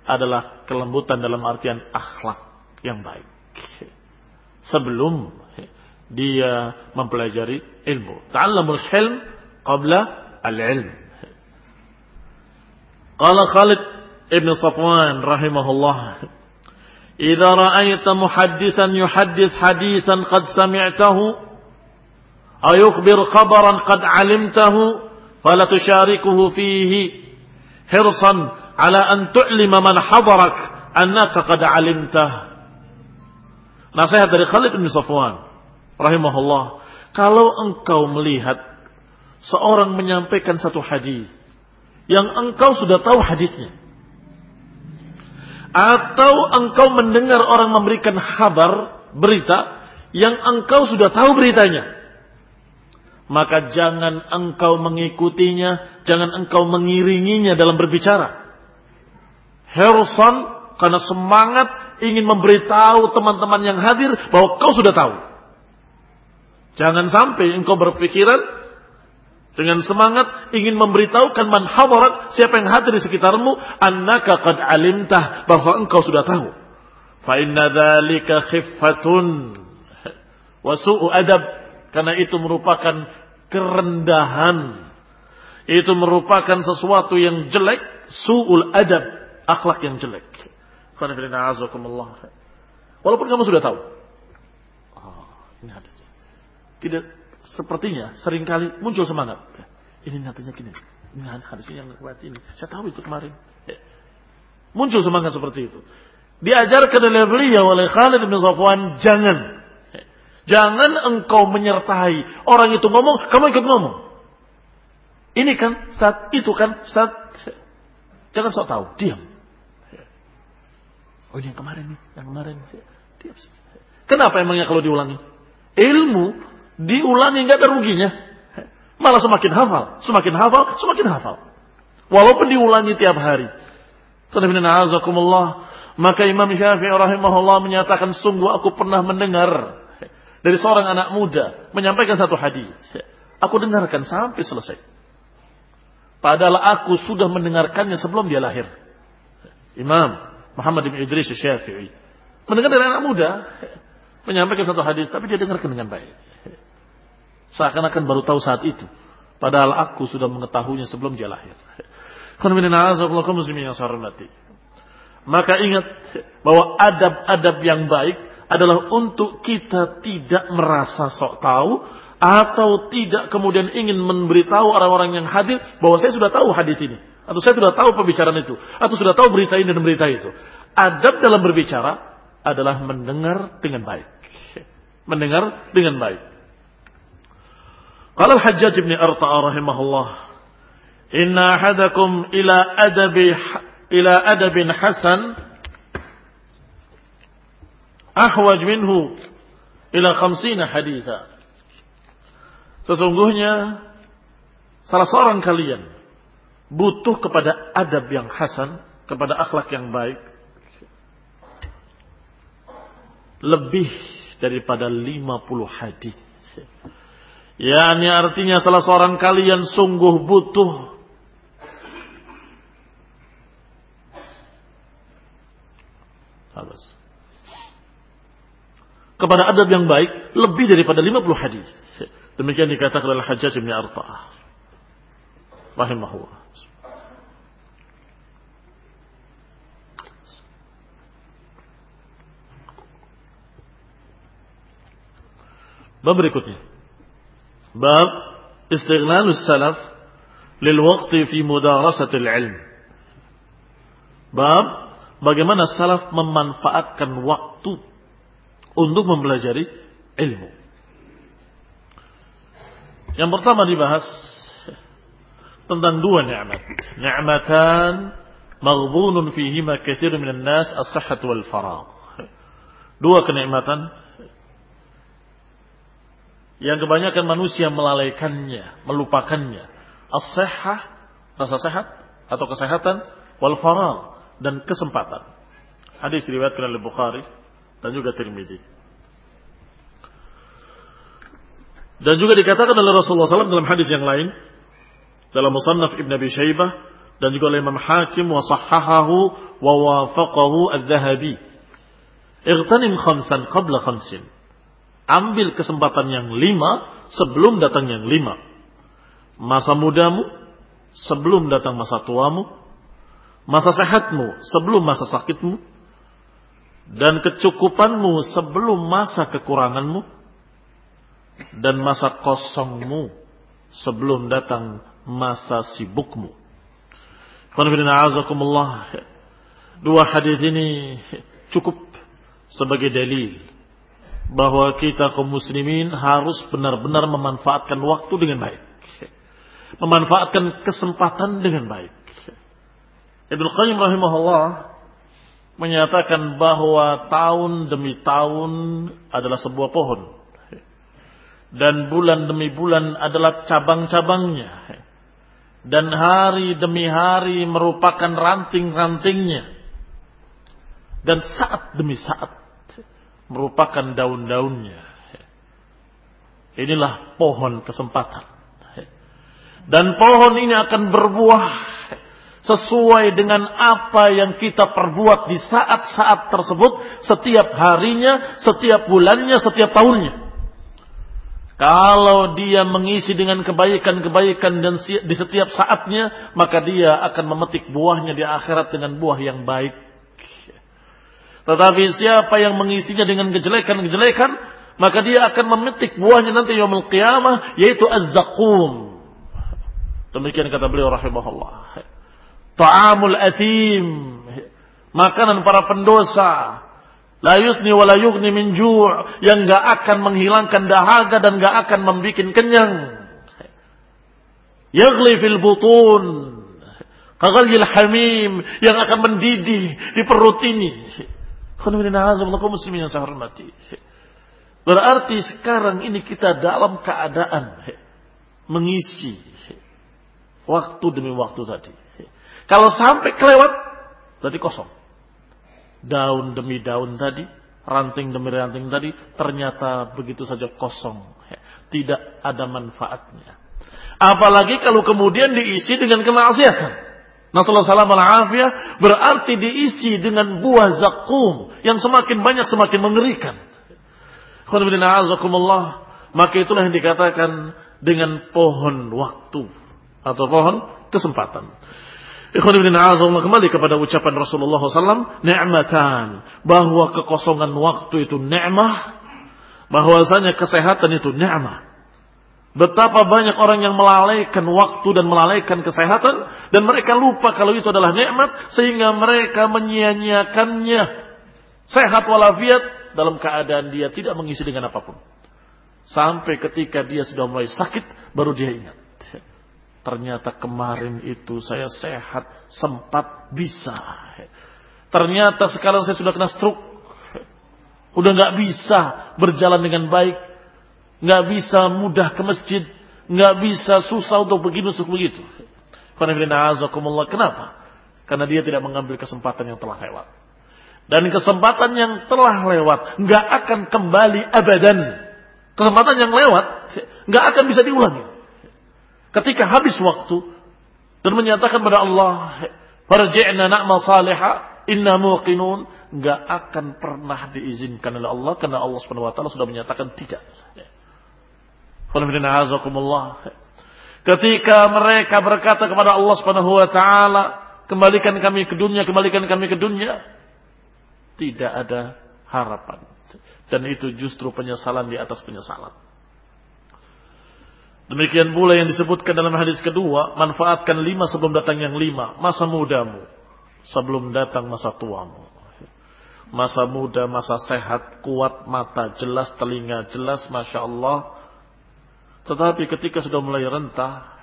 adalah kelembutan dalam artian akhlak yang baik sebelum dia mempelajari ilmu ta'allamul hilm qabla al-ilm qala Khalid ibn Safwan rahimahullah إذا رأيت محدثا يحدث حديثا قد سمعته أو يخبر خبرا قد علمته فلا تشاركه فيه حرصا على أن تعلم من حضرك أنك قد علمته Nasihat dari Khalid bin Safwan Rahimahullah, kalau engkau melihat seorang menyampaikan satu hadis yang engkau sudah tahu hadisnya, atau engkau mendengar orang memberikan kabar, berita, yang engkau sudah tahu beritanya. Maka jangan engkau mengikutinya, jangan engkau mengiringinya dalam berbicara. Herson karena semangat ingin memberitahu teman-teman yang hadir bahwa kau sudah tahu. Jangan sampai engkau berpikiran dengan semangat ingin memberitahukan man hadarat, siapa yang hadir di sekitarmu, annaka qad alimtah, bahwa engkau sudah tahu. Fa inna dzalika khiffatun wa su'u adab, karena itu merupakan kerendahan. Itu merupakan sesuatu yang jelek, su'ul adab, akhlak yang jelek. Walaupun kamu sudah tahu. Oh, ini hadisnya. Tidak sepertinya sering kali muncul semangat. Ini nantinya gini. Ini hadisnya yang kuat ini. Saya tahu itu kemarin. Ya. Muncul semangat seperti itu. Diajarkan oleh beliau oleh Khalid bin Safwan, jangan. Jangan engkau menyertai. Orang itu ngomong, kamu ikut ngomong. Ini kan, Ustaz, itu kan, Ustaz. Jangan sok tahu, diam. Oh ini yang kemarin nih, yang kemarin. Diam. Kenapa emangnya kalau diulangi? Ilmu diulangi nggak ada ruginya. Malah semakin hafal, semakin hafal, semakin hafal. Walaupun diulangi tiap hari. Maka Imam Syafi'i rahimahullah menyatakan sungguh aku pernah mendengar dari seorang anak muda menyampaikan satu hadis. Aku dengarkan sampai selesai. Padahal aku sudah mendengarkannya sebelum dia lahir. Imam Muhammad bin Idris Syafi'i mendengar dari anak muda menyampaikan satu hadis, tapi dia dengarkan dengan baik. Seakan-akan baru tahu saat itu. Padahal aku sudah mengetahuinya sebelum dia lahir. Maka ingat bahwa adab-adab yang baik adalah untuk kita tidak merasa sok tahu atau tidak kemudian ingin memberitahu orang-orang yang hadir bahwa saya sudah tahu hadis ini atau saya sudah tahu pembicaraan itu atau sudah tahu berita ini dan berita itu. Adab dalam berbicara adalah mendengar dengan baik. Mendengar dengan baik. Kalau Hajjaj bin Arta'a rahimahullah, "Inna ahadakum ila adabi ila adabin hasan ahwaj minhu ila khamsina haditha." Sesungguhnya salah seorang kalian butuh kepada adab yang hasan, kepada akhlak yang baik lebih daripada 50 hadis. Yani artinya salah seorang kalian sungguh butuh kepada adab yang baik lebih daripada 50 hadis. Demikian dikatakan oleh Hajjaj bin Arta'ah. Rahimahullah. Bab berikutnya. Istighnalus salaf lil waqti fi mudarasatil ilm. Bab bagaimana salaf memanfaatkan waktu untuk mempelajari ilmu. Yang pertama dibahas tentang dua nikmat. Ni'matan maghbunun fihima katsirun minan nas as-sihhat wal faragh. Dua kenikmatan yang kebanyakan manusia melalaikannya, melupakannya. As-sihah, rasa sehat atau kesehatan, wal faragh dan kesempatan. Hadis diriwayatkan oleh Bukhari dan juga Tirmidzi. Dan juga dikatakan oleh Rasulullah SAW dalam hadis yang lain, dalam Musannaf Ibn Abi Shaybah dan juga oleh Imam Hakim wa sahahahu wa wafaqahu al-Dhahabi. Ightanim khamsan qabla khamsin. Ambil kesempatan yang lima sebelum datang yang lima. Masa mudamu sebelum datang masa tuamu. Masa sehatmu sebelum masa sakitmu. Dan kecukupanmu sebelum masa kekuranganmu. Dan masa kosongmu sebelum datang masa sibukmu. Dua hadis ini cukup sebagai dalil bahwa kita kaum muslimin harus benar-benar memanfaatkan waktu dengan baik. Memanfaatkan kesempatan dengan baik. Ibnu Qayyim rahimahullah menyatakan bahwa tahun demi tahun adalah sebuah pohon. Dan bulan demi bulan adalah cabang-cabangnya. Dan hari demi hari merupakan ranting-rantingnya. Dan saat demi saat merupakan daun-daunnya. Inilah pohon kesempatan. Dan pohon ini akan berbuah sesuai dengan apa yang kita perbuat di saat-saat tersebut, setiap harinya, setiap bulannya, setiap tahunnya. Kalau dia mengisi dengan kebaikan-kebaikan dan di setiap saatnya, maka dia akan memetik buahnya di akhirat dengan buah yang baik tetapi siapa yang mengisinya dengan kejelekan-kejelekan, maka dia akan memetik buahnya nanti yaumul qiyamah yaitu az-zaqum. Demikian kata beliau rahimahullah. Ta'amul athim, makanan para pendosa. La yutni wa la yughni min ju' yang enggak akan menghilangkan dahaga dan enggak akan membuat kenyang. Yaghli fil butun. Kaghalyil hamim yang akan mendidih di perut ini muslimin yang saya hormati. Berarti sekarang ini kita dalam keadaan mengisi waktu demi waktu tadi. Kalau sampai kelewat, berarti kosong. Daun demi daun tadi, ranting demi ranting tadi, ternyata begitu saja kosong. Tidak ada manfaatnya. Apalagi kalau kemudian diisi dengan kemaksiatan. Nasallahu salam al berarti diisi dengan buah zakum yang semakin banyak semakin mengerikan. Maka itulah yang dikatakan dengan pohon waktu atau pohon kesempatan. Ikhwan ibn kembali kepada ucapan Rasulullah SAW, ni'matan, bahwa kekosongan waktu itu ni'mah, bahwasanya kesehatan itu ni'mah. Betapa banyak orang yang melalaikan waktu dan melalaikan kesehatan dan mereka lupa kalau itu adalah nikmat sehingga mereka menyia-nyiakannya. Sehat walafiat dalam keadaan dia tidak mengisi dengan apa pun. Sampai ketika dia sudah mulai sakit baru dia ingat. Ternyata kemarin itu saya sehat, sempat bisa. Ternyata sekarang saya sudah kena stroke. Udah nggak bisa berjalan dengan baik nggak bisa mudah ke masjid, nggak bisa susah untuk begini untuk begitu. Kenapa? Karena dia tidak mengambil kesempatan yang telah lewat. Dan kesempatan yang telah lewat nggak akan kembali abadan. Kesempatan yang lewat nggak akan bisa diulangi. Ketika habis waktu dan menyatakan pada Allah, "Farji'na na'mal salihah, inna muqinun." nggak akan pernah diizinkan oleh Allah karena Allah Subhanahu wa taala sudah menyatakan tidak. Ketika mereka berkata kepada Allah Subhanahu wa taala, kembalikan kami ke dunia, kembalikan kami ke dunia, tidak ada harapan. Dan itu justru penyesalan di atas penyesalan. Demikian pula yang disebutkan dalam hadis kedua, manfaatkan lima sebelum datang yang lima, masa mudamu sebelum datang masa tuamu. Masa muda, masa sehat, kuat mata, jelas telinga, jelas Masya Allah, tetapi ketika sudah mulai rentah,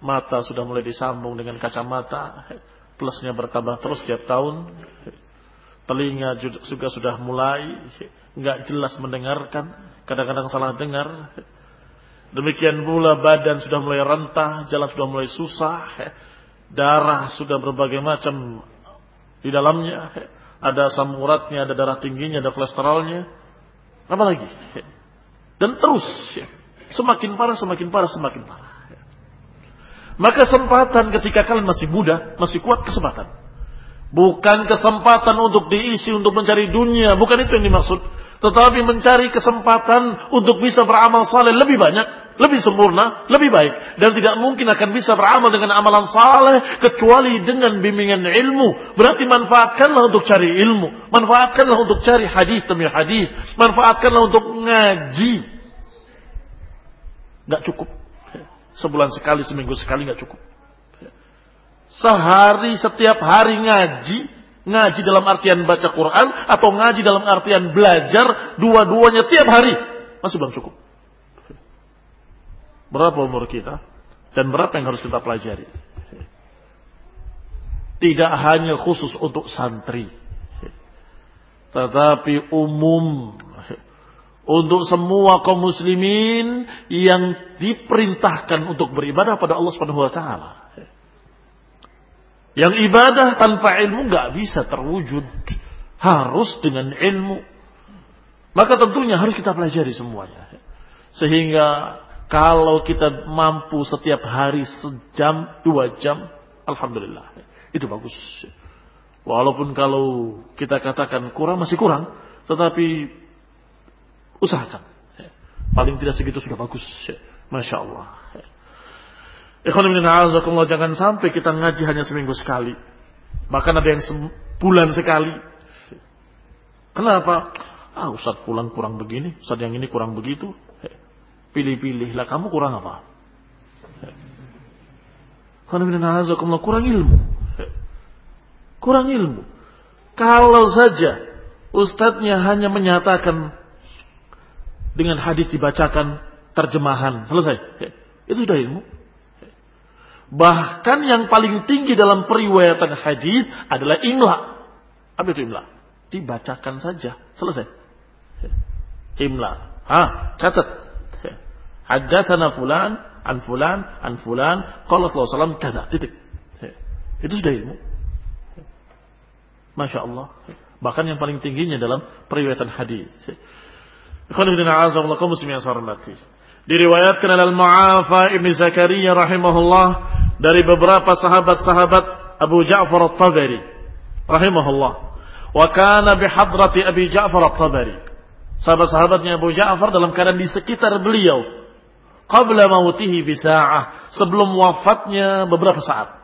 mata sudah mulai disambung dengan kacamata, plusnya bertambah terus setiap tahun, telinga juga sudah mulai nggak jelas mendengarkan, kadang-kadang salah dengar. Demikian pula badan sudah mulai rentah, jalan sudah mulai susah, darah sudah berbagai macam di dalamnya, ada asam uratnya, ada darah tingginya, ada kolesterolnya, apa lagi? Dan terus Semakin parah, semakin parah, semakin parah. Maka kesempatan ketika kalian masih muda, masih kuat kesempatan. Bukan kesempatan untuk diisi untuk mencari dunia, bukan itu yang dimaksud. Tetapi mencari kesempatan untuk bisa beramal saleh lebih banyak, lebih sempurna, lebih baik. Dan tidak mungkin akan bisa beramal dengan amalan saleh kecuali dengan bimbingan ilmu. Berarti manfaatkanlah untuk cari ilmu. Manfaatkanlah untuk cari hadis demi hadis. Manfaatkanlah untuk ngaji nggak cukup. Sebulan sekali, seminggu sekali nggak cukup. Sehari setiap hari ngaji, ngaji dalam artian baca Quran atau ngaji dalam artian belajar, dua-duanya tiap hari masih belum cukup. Berapa umur kita dan berapa yang harus kita pelajari? Tidak hanya khusus untuk santri, tetapi umum untuk semua kaum muslimin yang diperintahkan untuk beribadah pada Allah Subhanahu wa taala. Yang ibadah tanpa ilmu nggak bisa terwujud, harus dengan ilmu. Maka tentunya harus kita pelajari semuanya. Sehingga kalau kita mampu setiap hari sejam, dua jam, alhamdulillah. Itu bagus. Walaupun kalau kita katakan kurang masih kurang, tetapi Usahakan. Paling tidak segitu sudah bagus. Masya Allah. Ikhwanullah jangan sampai kita ngaji hanya seminggu sekali. Bahkan ada yang sebulan sekali. Kenapa? Ah Ustaz pulang kurang begini, Ustaz yang ini kurang begitu. Pilih-pilih lah kamu kurang apa? kurang ilmu. Kurang ilmu. Kalau saja Ustadznya hanya menyatakan dengan hadis dibacakan terjemahan selesai. Itu sudah ilmu. Bahkan yang paling tinggi dalam periwayatan hadis adalah imla. Apa itu imla? Dibacakan saja, selesai. Imla. Ha, catat. Haddatsana fulan an fulan an fulan qala kada titik. Itu sudah ilmu. Masya Allah. Bahkan yang paling tingginya dalam periwayatan hadis. Diriwayatkan oleh Al-Mu'afa Ibn Zakaria rahimahullah dari beberapa sahabat-sahabat Abu Ja'far At-Tabari rahimahullah. Wa kana bihadrati Abi Ja'far At-Tabari. Sahabat-sahabatnya Abu Ja'far dalam keadaan di sekitar beliau. Qabla mautihi bisa'ah. Sebelum wafatnya beberapa saat.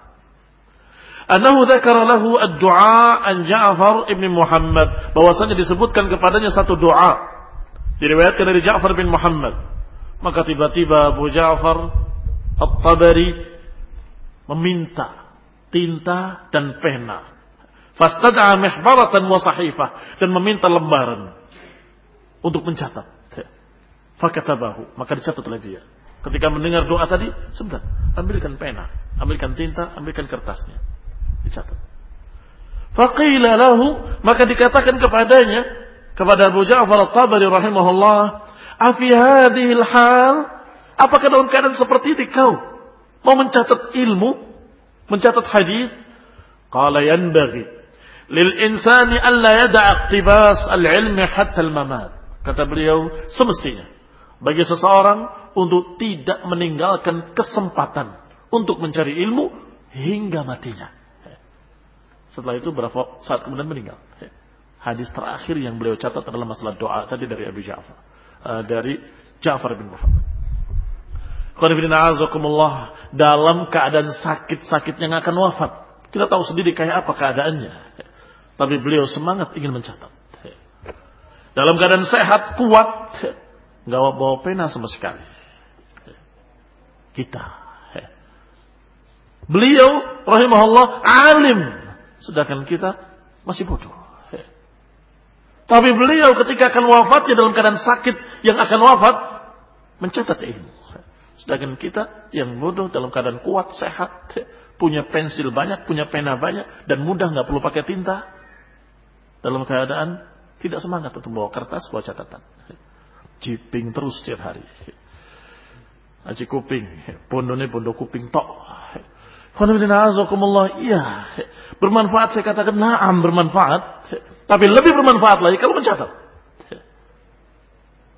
Anahu dzakara lahu ad-du'a an Ja'far ibn Muhammad. Bahwasanya disebutkan kepadanya satu doa. Diriwayatkan dari Ja'far bin Muhammad. Maka tiba-tiba Abu Ja'far At-Tabari meminta tinta dan pena. Fastad'a mihbaratan wa sahifah dan meminta lembaran untuk mencatat. Fakatabahu, maka dicatat oleh dia. Ketika mendengar doa tadi, sebentar, ambilkan pena, ambilkan tinta, ambilkan kertasnya. Dicatat. Faqila lahu, maka dikatakan kepadanya, kepada Abu Ja'far al-Tabari rahimahullah, afi hadhil hal, apakah dalam keadaan seperti ini kau mau mencatat ilmu, mencatat hadis? Qala yanbaghi lil insani alla yada'a iqtibas al-ilmi hatta al-mamat. Kata beliau, semestinya bagi seseorang untuk tidak meninggalkan kesempatan untuk mencari ilmu hingga matinya. Setelah itu berapa saat kemudian meninggal. Hadis terakhir yang beliau catat adalah masalah doa tadi dari Abu Ja'far. Uh, dari Ja'far bin Muhammad. dalam keadaan sakit-sakit yang akan wafat. Kita tahu sendiri kayak apa keadaannya. Tapi beliau semangat ingin mencatat. Dalam keadaan sehat, kuat, nggak bawa pena sama sekali. Kita. Beliau rahimahullah alim. Sedangkan kita masih bodoh. Tapi beliau ketika akan wafatnya dalam keadaan sakit yang akan wafat mencatat ilmu. Sedangkan kita yang bodoh dalam keadaan kuat, sehat, punya pensil banyak, punya pena banyak dan mudah nggak perlu pakai tinta. Dalam keadaan tidak semangat untuk bawa kertas, bawa catatan. Jiping terus setiap hari. Aji kuping, pondoknya pondok kuping tok. Iya, bermanfaat saya katakan naam bermanfaat, tapi lebih bermanfaat lagi kalau mencatat.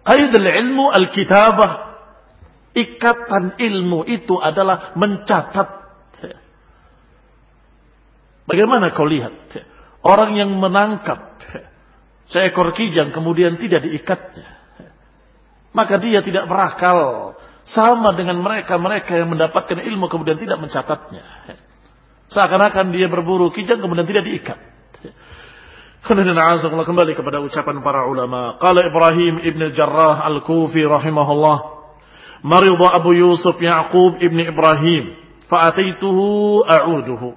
Qaidul ilmu al-kitabah. Ikatan ilmu itu adalah mencatat. Bagaimana kau lihat? Orang yang menangkap seekor kijang kemudian tidak diikatnya maka dia tidak berakal. Sama dengan mereka-mereka yang mendapatkan ilmu kemudian tidak mencatatnya. Seakan-akan dia berburu kijang kemudian tidak diikat. Kembali kepada ucapan para ulama. Qala Ibrahim ibn Jarrah al-Kufi rahimahullah. Marida Abu Yusuf Ya'qub ibn Ibrahim. Fa'ataituhu a'uduhu.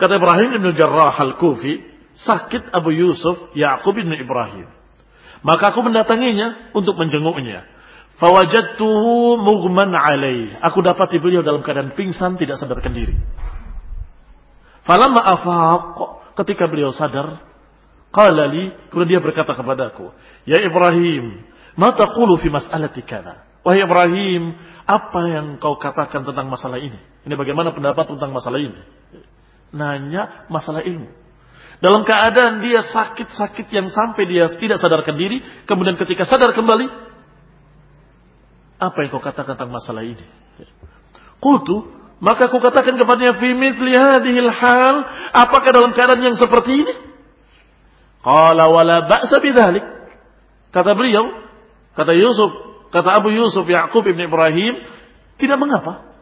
Kata Ibrahim ibn Jarrah al-Kufi. Sakit Abu Yusuf Ya'qub ibn Ibrahim. Maka aku mendatanginya untuk menjenguknya. Fawajadtuhu mughman alaih. Aku dapati beliau dalam keadaan pingsan tidak sadarkan diri. Falamma afaq ketika beliau sadar, qala li, kemudian dia berkata kepadaku, "Ya Ibrahim, ma taqulu fi mas'alati kana?" Wahai Ibrahim, apa yang kau katakan tentang masalah ini? Ini bagaimana pendapat tentang masalah ini? Nanya masalah ilmu. Dalam keadaan dia sakit-sakit yang sampai dia tidak sadarkan diri. Kemudian ketika sadar kembali. Apa yang kau katakan tentang masalah ini? Kutu. Maka aku katakan kepadanya. Fi mitli hadihil hal. Apakah dalam keadaan yang seperti ini? Qala wala ba'sa bidhalik. Kata beliau. Kata Yusuf. Kata Abu Yusuf Ya'qub ibn Ibrahim. Tidak mengapa.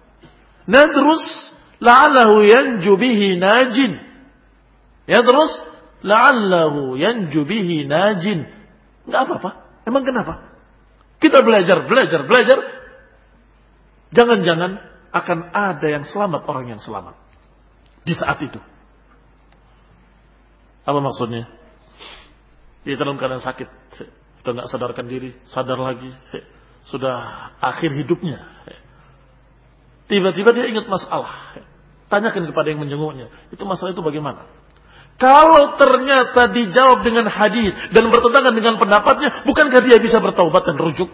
Nadrus. La'allahu yanju bihi najin. Ya terus, la'allahu yanju bihi najin. Enggak apa-apa. Emang kenapa? Kita belajar, belajar, belajar. Jangan-jangan akan ada yang selamat, orang yang selamat. Di saat itu. Apa maksudnya? Dia dalam keadaan sakit. Sudah nggak sadarkan diri, sadar lagi. Sudah akhir hidupnya. Tiba-tiba dia ingat masalah. Tanyakan kepada yang menjenguknya. Itu masalah itu bagaimana? Kalau ternyata dijawab dengan hadis dan bertentangan dengan pendapatnya, bukankah dia bisa bertaubat dan rujuk?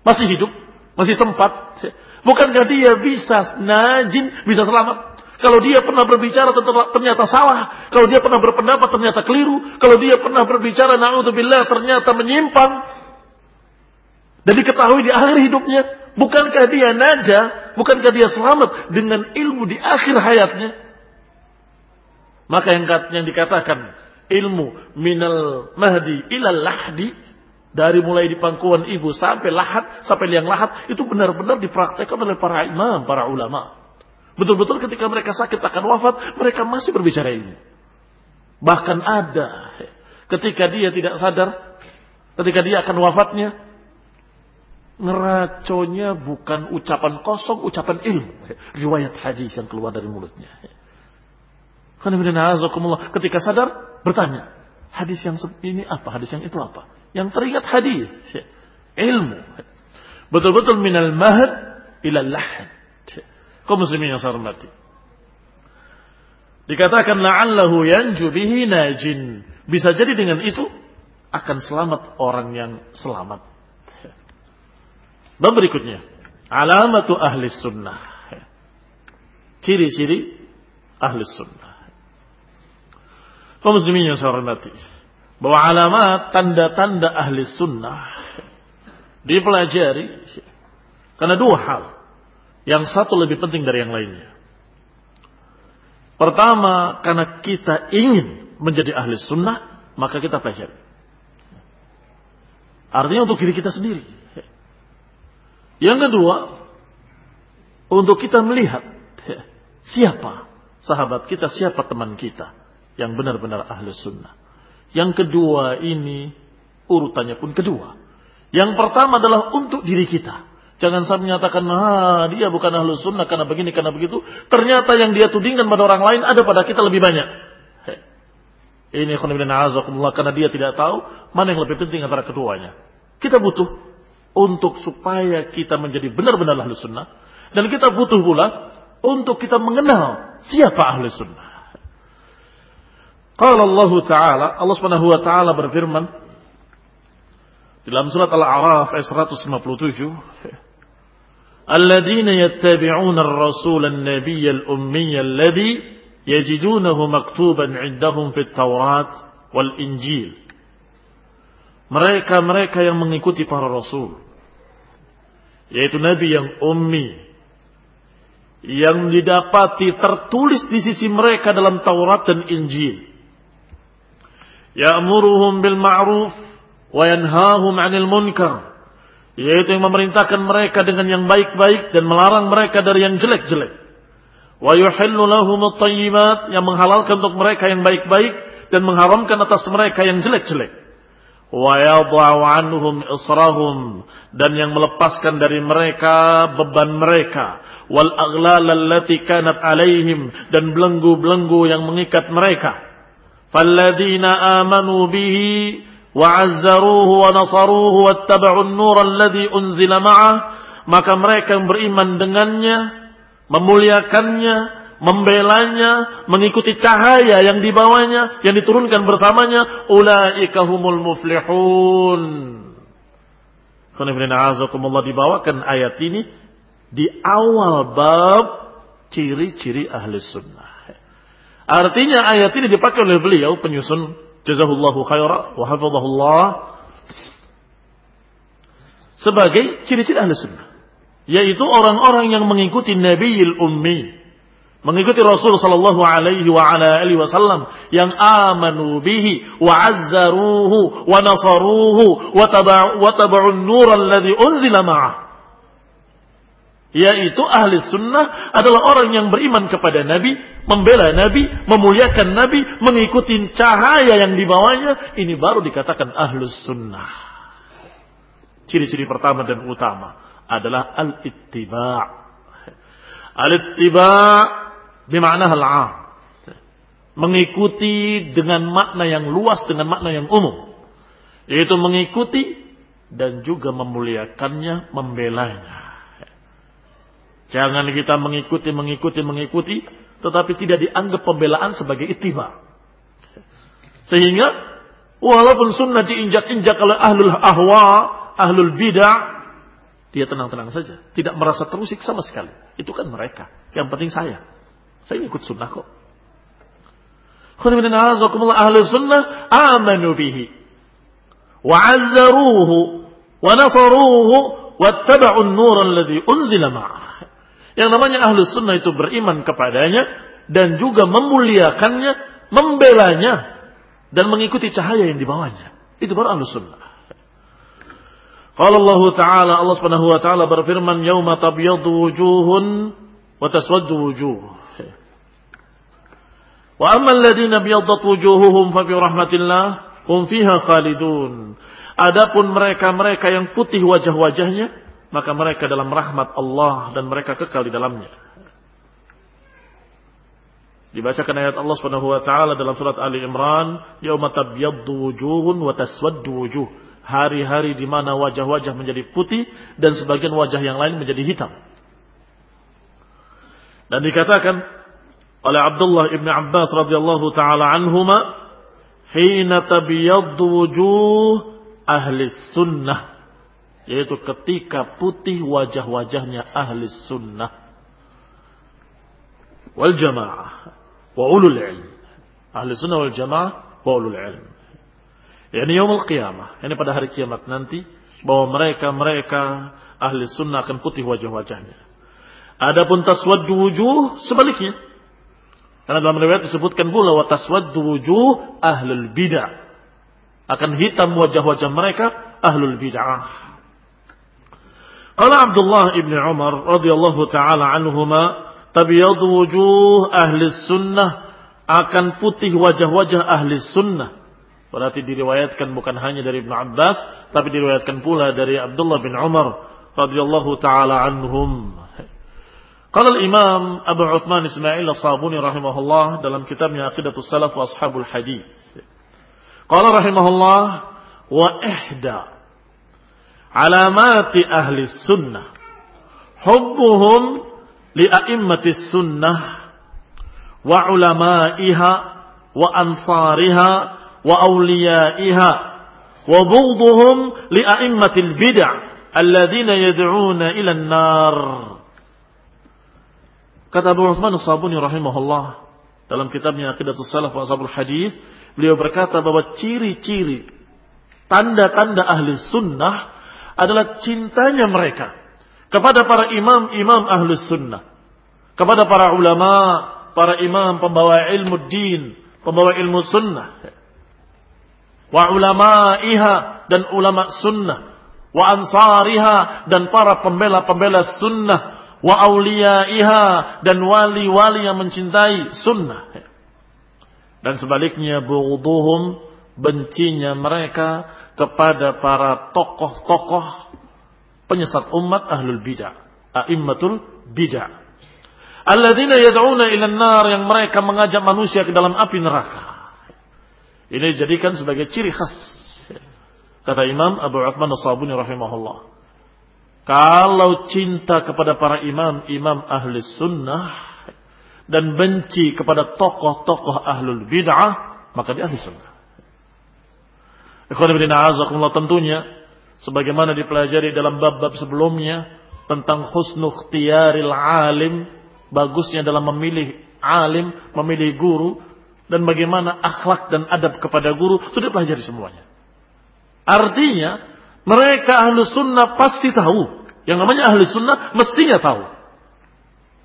Masih hidup, masih sempat. Bukankah dia bisa najin, bisa selamat? Kalau dia pernah berbicara ternyata salah. Kalau dia pernah berpendapat ternyata keliru. Kalau dia pernah berbicara na'udzubillah ternyata menyimpang. Dan diketahui di akhir hidupnya. Bukankah dia naja? Bukankah dia selamat dengan ilmu di akhir hayatnya? Maka yang, yang dikatakan ilmu minal mahdi ilal lahdi dari mulai di pangkuan ibu sampai lahat sampai liang lahat itu benar-benar dipraktekkan oleh para imam, para ulama. Betul-betul ketika mereka sakit akan wafat, mereka masih berbicara ilmu. Bahkan ada ketika dia tidak sadar, ketika dia akan wafatnya, ngeraconya bukan ucapan kosong, ucapan ilmu. Riwayat hadis yang keluar dari mulutnya. Ketika sadar, bertanya, hadis yang ini apa? Hadis yang itu apa? Yang teringat hadis, ilmu. Betul-betul minal mahad ila lahad kaum muslimin yang saya. Dikatakan la'allahu yanju bihi najin. Bisa jadi dengan itu akan selamat orang yang selamat. Dan berikutnya, alamatu ahli sunnah. Ciri-ciri ahli sunnah. Kaum muslimin yang saya. Bahwa alamat tanda-tanda ahli sunnah dipelajari karena dua hal. Yang satu lebih penting dari yang lainnya. Pertama, karena kita ingin menjadi ahli sunnah, maka kita pelajari. Artinya untuk diri kita sendiri. Yang kedua, untuk kita melihat siapa sahabat kita, siapa teman kita yang benar-benar ahli sunnah. Yang kedua ini urutannya pun kedua. Yang pertama adalah untuk diri kita. Jangan sampai menyatakan, ah dia bukan ahlu sunnah karena begini, karena begitu. Ternyata yang dia tudingkan pada orang lain ada pada kita lebih banyak. Ini azakumullah karena dia tidak tahu mana yang lebih penting antara keduanya. Kita butuh untuk supaya kita menjadi benar-benar ahlu sunnah. Dan kita butuh pula untuk kita mengenal siapa ahlu sunnah. Kalau Allah Ta'ala, Allah Subhanahu Wa Ta'ala berfirman, dalam surat Al-A'raf ayat 157, الذين يتبعون الرسول النبي الأمي الذي يجدونه مكتوبا عندهم في التوراة والإنجيل mereka-mereka yang mengikuti para rasul yaitu nabi yang ummi yang didapati tertulis di sisi mereka dalam Taurat dan Injil ya'muruhum bil ma'ruf wa yanhahum 'anil munkar yaitu yang memerintahkan mereka dengan yang baik-baik dan melarang mereka dari yang jelek-jelek. Wa yuhillu lahum yang menghalalkan untuk mereka yang baik-baik dan mengharamkan atas mereka yang jelek-jelek. Wa yadha'u anhum israhum dan yang melepaskan dari mereka beban mereka wal aghlal allati kanat alaihim dan belenggu-belenggu yang mengikat mereka. Falladzina amanu bihi وعزروه ونصروه واتبعوا النور الذي أنزل معه maka mereka yang beriman dengannya memuliakannya membelanya mengikuti cahaya yang dibawanya yang diturunkan bersamanya ulaika humul muflihun dibawakan ayat ini di awal bab ciri-ciri ahli sunnah artinya ayat ini dipakai oleh beliau penyusun. Jazahullahu khaira wa hafizahullah. Sebagai ciri-ciri ahli sunnah. Yaitu orang-orang yang mengikuti Nabiil Ummi. Mengikuti Rasul sallallahu alaihi wa ala alihi wasallam. Yang amanu bihi wa azzaruhu wa nasaruhu wa tabu'un nur alladhi unzila ma'ah yaitu ahli sunnah adalah orang yang beriman kepada Nabi membela Nabi, memuliakan Nabi, mengikuti cahaya yang dibawanya, ini baru dikatakan ahlus sunnah. Ciri-ciri pertama dan utama adalah al-ittiba' Al-ittiba' bima'na al-'am. Mengikuti dengan makna yang luas, dengan makna yang umum. Yaitu mengikuti dan juga memuliakannya, membelanya. Jangan kita mengikuti, mengikuti, mengikuti tetapi tidak dianggap pembelaan sebagai ittiba. Sehingga walaupun sunnah diinjak-injak oleh ahlul ahwa, ahlul bid'ah, dia tenang-tenang saja. Tidak merasa terusik sama sekali. Itu kan mereka. Yang penting saya. Saya ikut sunnah kok. ahli sunnah amanu bihi. Wa'azzaruhu. Wa nasaruhu. Wattaba'un nur alladhi unzila ma'ah. Yang namanya ahli sunnah itu beriman kepadanya. Dan juga memuliakannya. Membelanya dan mengikuti cahaya yang dibawanya. Itu baru ahlu sunnah. Kalau Allah Ta'ala, Allah Subhanahu wa taala berfirman, "Yauma tabyaddu wujuhun wa taswaddu wujuh." Wa amma alladziina biyaddat wujuhuhum fa fi rahmatillah hum fiha khalidun. Adapun mereka-mereka yang putih wajah-wajahnya, maka mereka dalam rahmat Allah dan mereka kekal di dalamnya. Dibacakan ayat Allah Subhanahu wa taala dalam surat Ali Imran, "Yauma tabyaddu wujuhun wa taswaddu wujuh." Hari-hari di mana wajah-wajah menjadi putih dan sebagian wajah yang lain menjadi hitam. Dan dikatakan oleh Abdullah ibn Abbas radhiyallahu taala anhuma, "Hina tabyaddu wujuh ahli sunnah." Yaitu ketika putih wajah-wajahnya ahli sunnah wal jamaah wa ulul ilm. Ahli sunnah wal jamaah wa ulul ilm. Yani yaumul qiyamah. Ini pada hari kiamat nanti bahwa mereka-mereka ahli sunnah akan putih wajah-wajahnya. Adapun taswaddu wujuh sebaliknya. Karena dalam riwayat disebutkan pula wa taswaddu wujuh ahlul bid'ah. Akan hitam wajah-wajah mereka ahlul bid'ah. Qala Abdullah ibn Umar radhiyallahu taala anhuma tabyadu wujuh ahli sunnah akan putih wajah-wajah ahli sunnah. Berarti diriwayatkan bukan hanya dari Ibn Abbas, tapi diriwayatkan pula dari Abdullah bin Umar radhiyallahu taala anhum. Qala al-Imam Abu Uthman Ismail As-Sabuni rahimahullah dalam kitabnya Aqidatus Salaf wa Ashabul Hadis. Qala rahimahullah wa ihda alamati ahli sunnah. Hubbuhum li'a'immatis sunnah wa ulama'iha wa ansariha wa awliya'iha wa bughduhum li'a'immatil bid'ah alladzina yad'una ila an-nar. Kata Abu Uthman Sabuni rahimahullah dalam kitabnya Aqidatus Salaf wa Ashabul Hadis, beliau berkata bahwa ciri-ciri tanda-tanda ahli sunnah adalah cintanya mereka kepada para imam-imam ahlus sunnah, kepada para ulama, para imam pembawa ilmu din, pembawa ilmu sunnah, wa ulama iha dan ulama sunnah, wa ansariha dan para pembela-pembela sunnah, wa iha dan wali-wali yang mencintai sunnah. Dan sebaliknya bughduhum bencinya mereka kepada para tokoh-tokoh penyesat umat ahlul bidah, a'immatul bidah. Alladzina yad'una ila nar yang mereka mengajak manusia ke dalam api neraka. Ini dijadikan sebagai ciri khas. Kata Imam Abu Uthman As-Sabuni rahimahullah. Kalau cinta kepada para imam, imam ahli sunnah dan benci kepada tokoh-tokoh ahlul bid'ah, maka dia ahli sunnah. Tentunya sebagaimana dipelajari dalam bab-bab sebelumnya tentang husnu ikhtiyaril alim, bagusnya dalam memilih alim, memilih guru dan bagaimana akhlak dan adab kepada guru sudah pelajari semuanya. Artinya mereka ahlu sunnah pasti tahu. Yang namanya ahli sunnah mestinya tahu.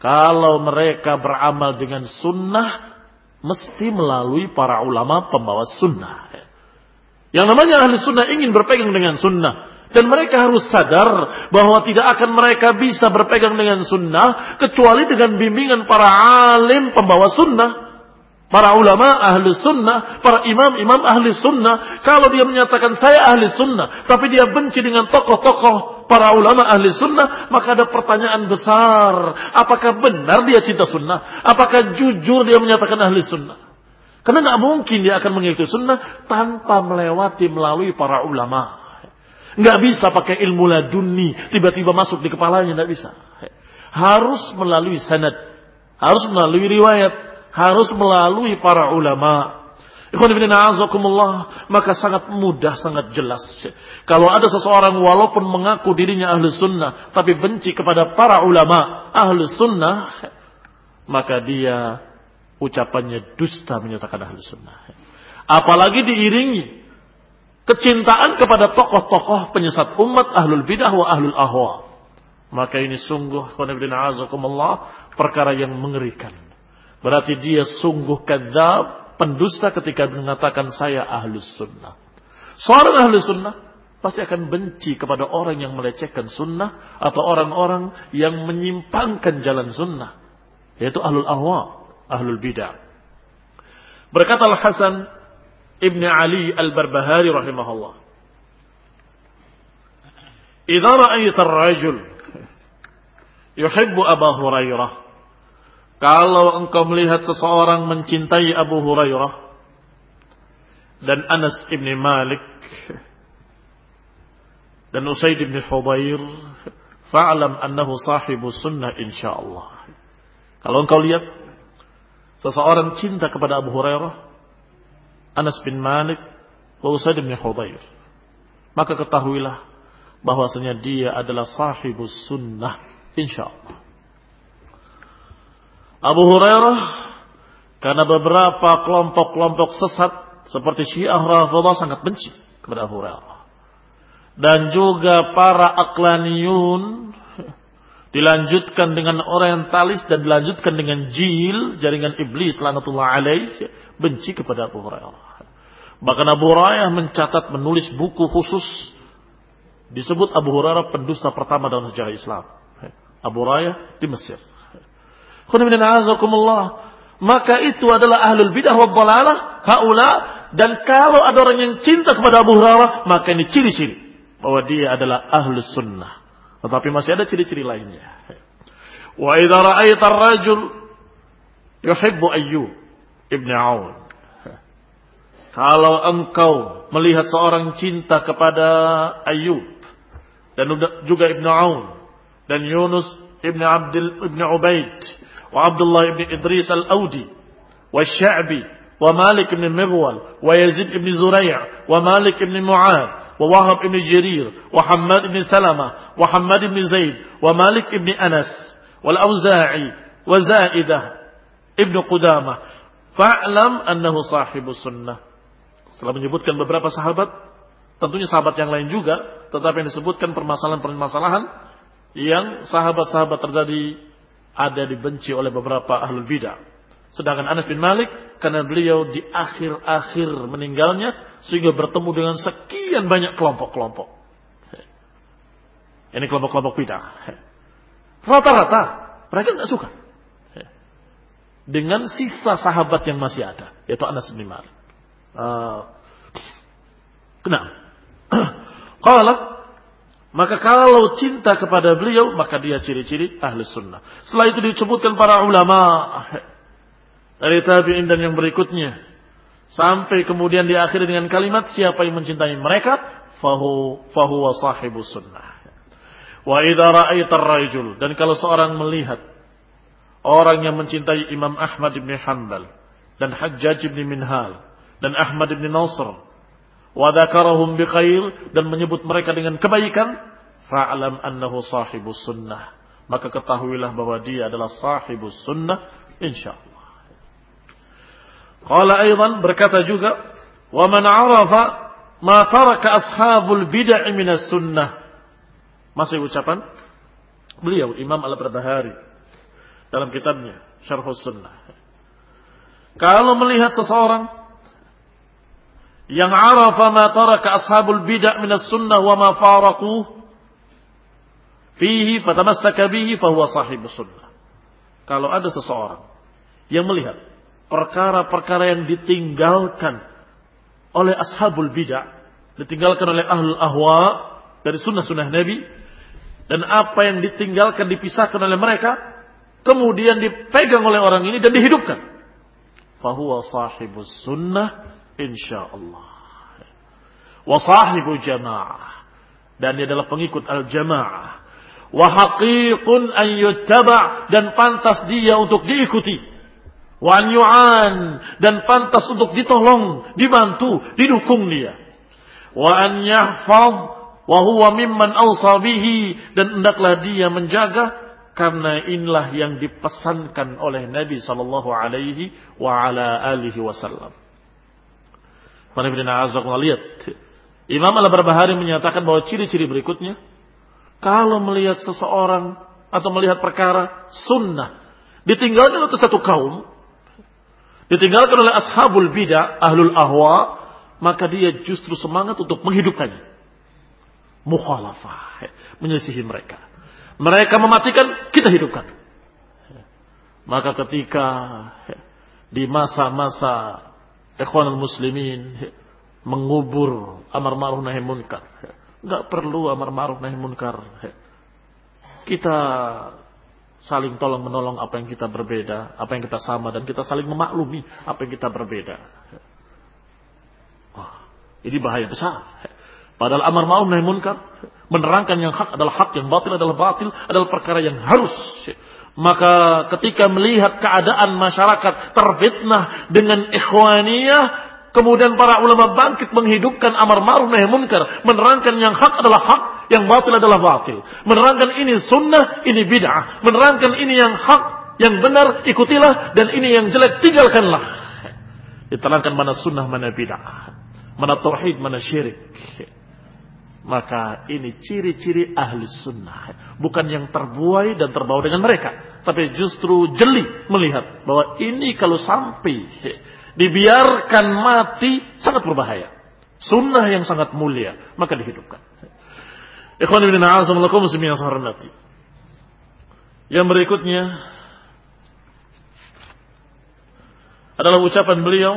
Kalau mereka beramal dengan sunnah, mesti melalui para ulama pembawa sunnah. Yang namanya ahli sunnah ingin berpegang dengan sunnah. Dan mereka harus sadar bahwa tidak akan mereka bisa berpegang dengan sunnah kecuali dengan bimbingan para alim pembawa sunnah. Para ulama ahli sunnah, para imam-imam ahli sunnah. Kalau dia menyatakan saya ahli sunnah, tapi dia benci dengan tokoh-tokoh para ulama ahli sunnah, maka ada pertanyaan besar. Apakah benar dia cinta sunnah? Apakah jujur dia menyatakan ahli sunnah? Karena nggak mungkin dia akan mengikuti sunnah tanpa melewati melalui para ulama. Nggak bisa pakai ilmu laduni tiba-tiba masuk di kepalanya nggak bisa. Harus melalui sanad, harus melalui riwayat, harus melalui para ulama. maka sangat mudah, sangat jelas. Kalau ada seseorang walaupun mengaku dirinya ahli sunnah, tapi benci kepada para ulama ahli sunnah, maka dia ucapannya dusta menyatakan ahli sunnah. Apalagi diiringi kecintaan kepada tokoh-tokoh penyesat umat ahlul bidah wa ahlul ahwa. Maka ini sungguh perkara yang mengerikan. Berarti dia sungguh kadzab pendusta ketika mengatakan saya ahlus sunnah. Seorang ahlus sunnah pasti akan benci kepada orang yang melecehkan sunnah atau orang-orang yang menyimpangkan jalan sunnah. Yaitu ahlul ahwa, ahlul bidah. Berkata Al-Hasan Ibn Ali Al-Barbahari rahimahullah. Idza ra'aita ar-rajul yuhibbu Abu Hurairah kalau engkau melihat seseorang mencintai Abu Hurairah dan Anas ibn Malik dan Usaid ibn Hudair, fa'lam annahu sahibu sunnah insyaallah. Kalau engkau lihat seseorang cinta kepada Abu Hurairah, Anas bin Malik, dan Usaid bin Hudair, maka ketahuilah bahwasanya dia adalah sahibu sunnah insyaallah. Abu Hurairah karena beberapa kelompok-kelompok sesat seperti Syiah Rafidah sangat benci kepada Abu Hurairah. Dan juga para aklaniyun dilanjutkan dengan orientalis dan dilanjutkan dengan jil jaringan iblis lanatullah alaih benci kepada Abu Hurairah. Bahkan Abu Hurairah mencatat menulis buku khusus disebut Abu Hurairah pendusta pertama dalam sejarah Islam. Abu Hurairah di Mesir. Maka itu adalah ahlul bidah wa dhalalah, haula dan kalau ada orang yang cinta kepada Abu Hurairah, maka ini ciri-ciri bahwa dia adalah ahlus sunnah. Tetapi masih ada ciri-ciri lainnya. Wa idza ra'aita ar-rajul yuhibbu Ayyub ibn Aun. Kalau engkau melihat seorang cinta kepada Ayyub dan juga Ibn Aun dan Yunus Ibn Abdul Ibn Ubaid wa Abdullah Ibn Idris Al-Audi wa Sya'bi wa Malik Ibn Mughwal wa Yazid Ibn Zuraya' wa Malik Ibn Mu'ad ووهب بن جرير وحماد بن سلمة وحماد بن زيد ومالك بن أنس والأوزاعي وزائدة ابن قدامة فاعلم أنه صاحب السنة setelah menyebutkan beberapa sahabat tentunya sahabat yang lain juga tetapi yang disebutkan permasalahan-permasalahan yang sahabat-sahabat terjadi ada dibenci oleh beberapa ahlul bidah. Sedangkan Anas bin Malik karena beliau di akhir-akhir meninggalnya sehingga bertemu dengan sekian banyak kelompok-kelompok. Ini kelompok-kelompok bidah. Rata-rata mereka nggak suka dengan sisa sahabat yang masih ada, yaitu Anas bin Malik. Uh, kenapa? Kalau maka kalau cinta kepada beliau, maka dia ciri-ciri ahli sunnah. Setelah itu disebutkan para ulama dari tabi'in dan yang berikutnya. Sampai kemudian diakhiri dengan kalimat siapa yang mencintai mereka, fahu fahuwa sahibu sunnah. Wa idza ra'aita rajul dan kalau seorang melihat orang yang mencintai Imam Ahmad bin Hanbal dan Hajjaj bin Minhal dan Ahmad bin Nasr wa dzakarahum bi dan menyebut mereka dengan kebaikan fa'lam annahu sahibus sunnah maka ketahuilah bahwa dia adalah sahibus sunnah insyaallah qala aidan berkata juga wa man arafa ma taraka ashabul bid'ah sunnah masih ucapan beliau Imam Al-Barbahari dalam kitabnya Syarhus Sunnah kalau melihat seseorang yang arafa ma taraka ashabul bid'ah min as-sunnah wa ma fihi fatamassaka bihi fahuwa sahib sunnah. Kalau ada seseorang yang melihat perkara-perkara yang ditinggalkan oleh ashabul bid'ah, ditinggalkan oleh ahlul ahwa dari sunnah-sunnah Nabi dan apa yang ditinggalkan dipisahkan oleh mereka kemudian dipegang oleh orang ini dan dihidupkan. Fahuwa sahibus sunnah insyaallah. Wa sahibu jamaah. Dan dia adalah pengikut al-jamaah. Wa haqiqun an yuttaba dan pantas dia untuk diikuti. Wa yu'an dan pantas untuk ditolong, dibantu, didukung dia. Wa an yahfaz wa huwa mimman awsa bihi dan hendaklah dia menjaga karena inilah yang dipesankan oleh Nabi sallallahu alaihi wa ala alihi wasallam. lihat. Imam Al-Barbahari menyatakan bahwa ciri-ciri berikutnya kalau melihat seseorang atau melihat perkara sunnah ditinggalkan oleh satu kaum, ditinggalkan oleh ashabul bidah, ahlul ahwa, maka dia justru semangat untuk menghidupkannya. Mukhalafah, menyelisihi mereka. Mereka mematikan, kita hidupkan. Maka ketika di masa-masa ikhwanul muslimin mengubur amar ma'ruf nahi munkar, Nggak perlu amar ma'ruf nahi munkar. Kita saling tolong menolong apa yang kita berbeda, apa yang kita sama dan kita saling memaklumi apa yang kita berbeda. Wah, ini bahaya besar. Padahal amar ma'ruf nahi munkar menerangkan yang hak adalah hak, yang batil adalah batil, adalah perkara yang harus. Maka ketika melihat keadaan masyarakat terfitnah dengan ikhwaniyah, Kemudian para ulama bangkit menghidupkan amar ma'ruf nahi munkar, menerangkan yang hak adalah hak, yang batil adalah batil. Menerangkan ini sunnah, ini bid'ah. Menerangkan ini yang hak, yang benar ikutilah dan ini yang jelek tinggalkanlah. Diterangkan mana sunnah, mana bid'ah. Mana tauhid, mana syirik. Maka ini ciri-ciri ahli sunnah. Bukan yang terbuai dan terbawa dengan mereka. Tapi justru jeli melihat bahwa ini kalau sampai dibiarkan mati sangat berbahaya. Sunnah yang sangat mulia, maka dihidupkan. Ikhwan ibn a'azamulakum muslimin yang hormati. Yang berikutnya adalah ucapan beliau,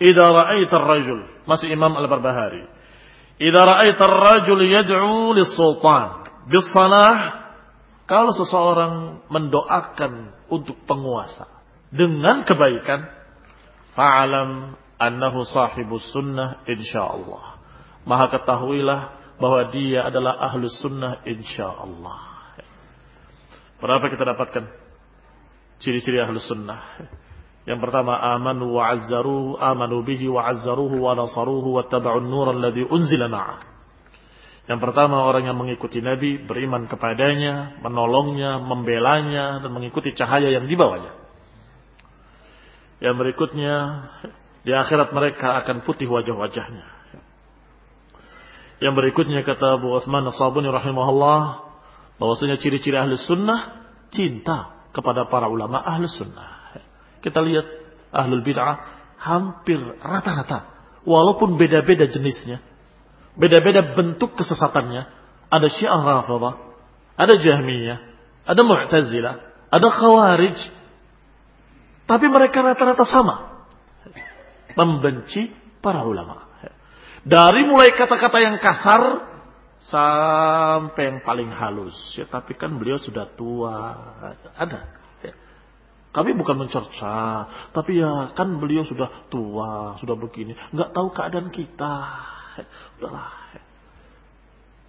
"Idza ra'aita ar-rajul", masih Imam Al-Barbahari. "Idza ra'aita ar-rajul yad'u lis-sultan bis-salah", kalau seseorang mendoakan untuk penguasa dengan kebaikan, fa'alam annahu sahibus sunnah insyaallah. Maka ketahuilah bahwa dia adalah ahlus sunnah insyaallah. Berapa kita dapatkan ciri-ciri ahlus sunnah? Yang pertama amanu wa azzaruhu amanu bihi wa azzaruhu wa nasaruhu wa taba'un nur alladhi unzila. Yang pertama orang yang mengikuti Nabi, beriman kepadanya, menolongnya, membelanya, dan mengikuti cahaya yang dibawanya. Yang berikutnya di akhirat mereka akan putih wajah-wajahnya. Yang berikutnya kata Abu Utsman As-Sabuni rahimahullah bahwasanya ciri-ciri ahli sunnah cinta kepada para ulama ahli sunnah. Kita lihat ahlul bid'ah hampir rata-rata walaupun beda-beda jenisnya, beda-beda bentuk kesesatannya. Ada Syiah Rafidah, ada Jahmiyah, ada Mu'tazilah, ada Khawarij, tapi mereka rata-rata sama. Membenci para ulama. Dari mulai kata-kata yang kasar sampai yang paling halus. Ya, tapi kan beliau sudah tua. Ada. Ya. Kami bukan mencerca, tapi ya kan beliau sudah tua, sudah begini, nggak tahu keadaan kita. Udahlah.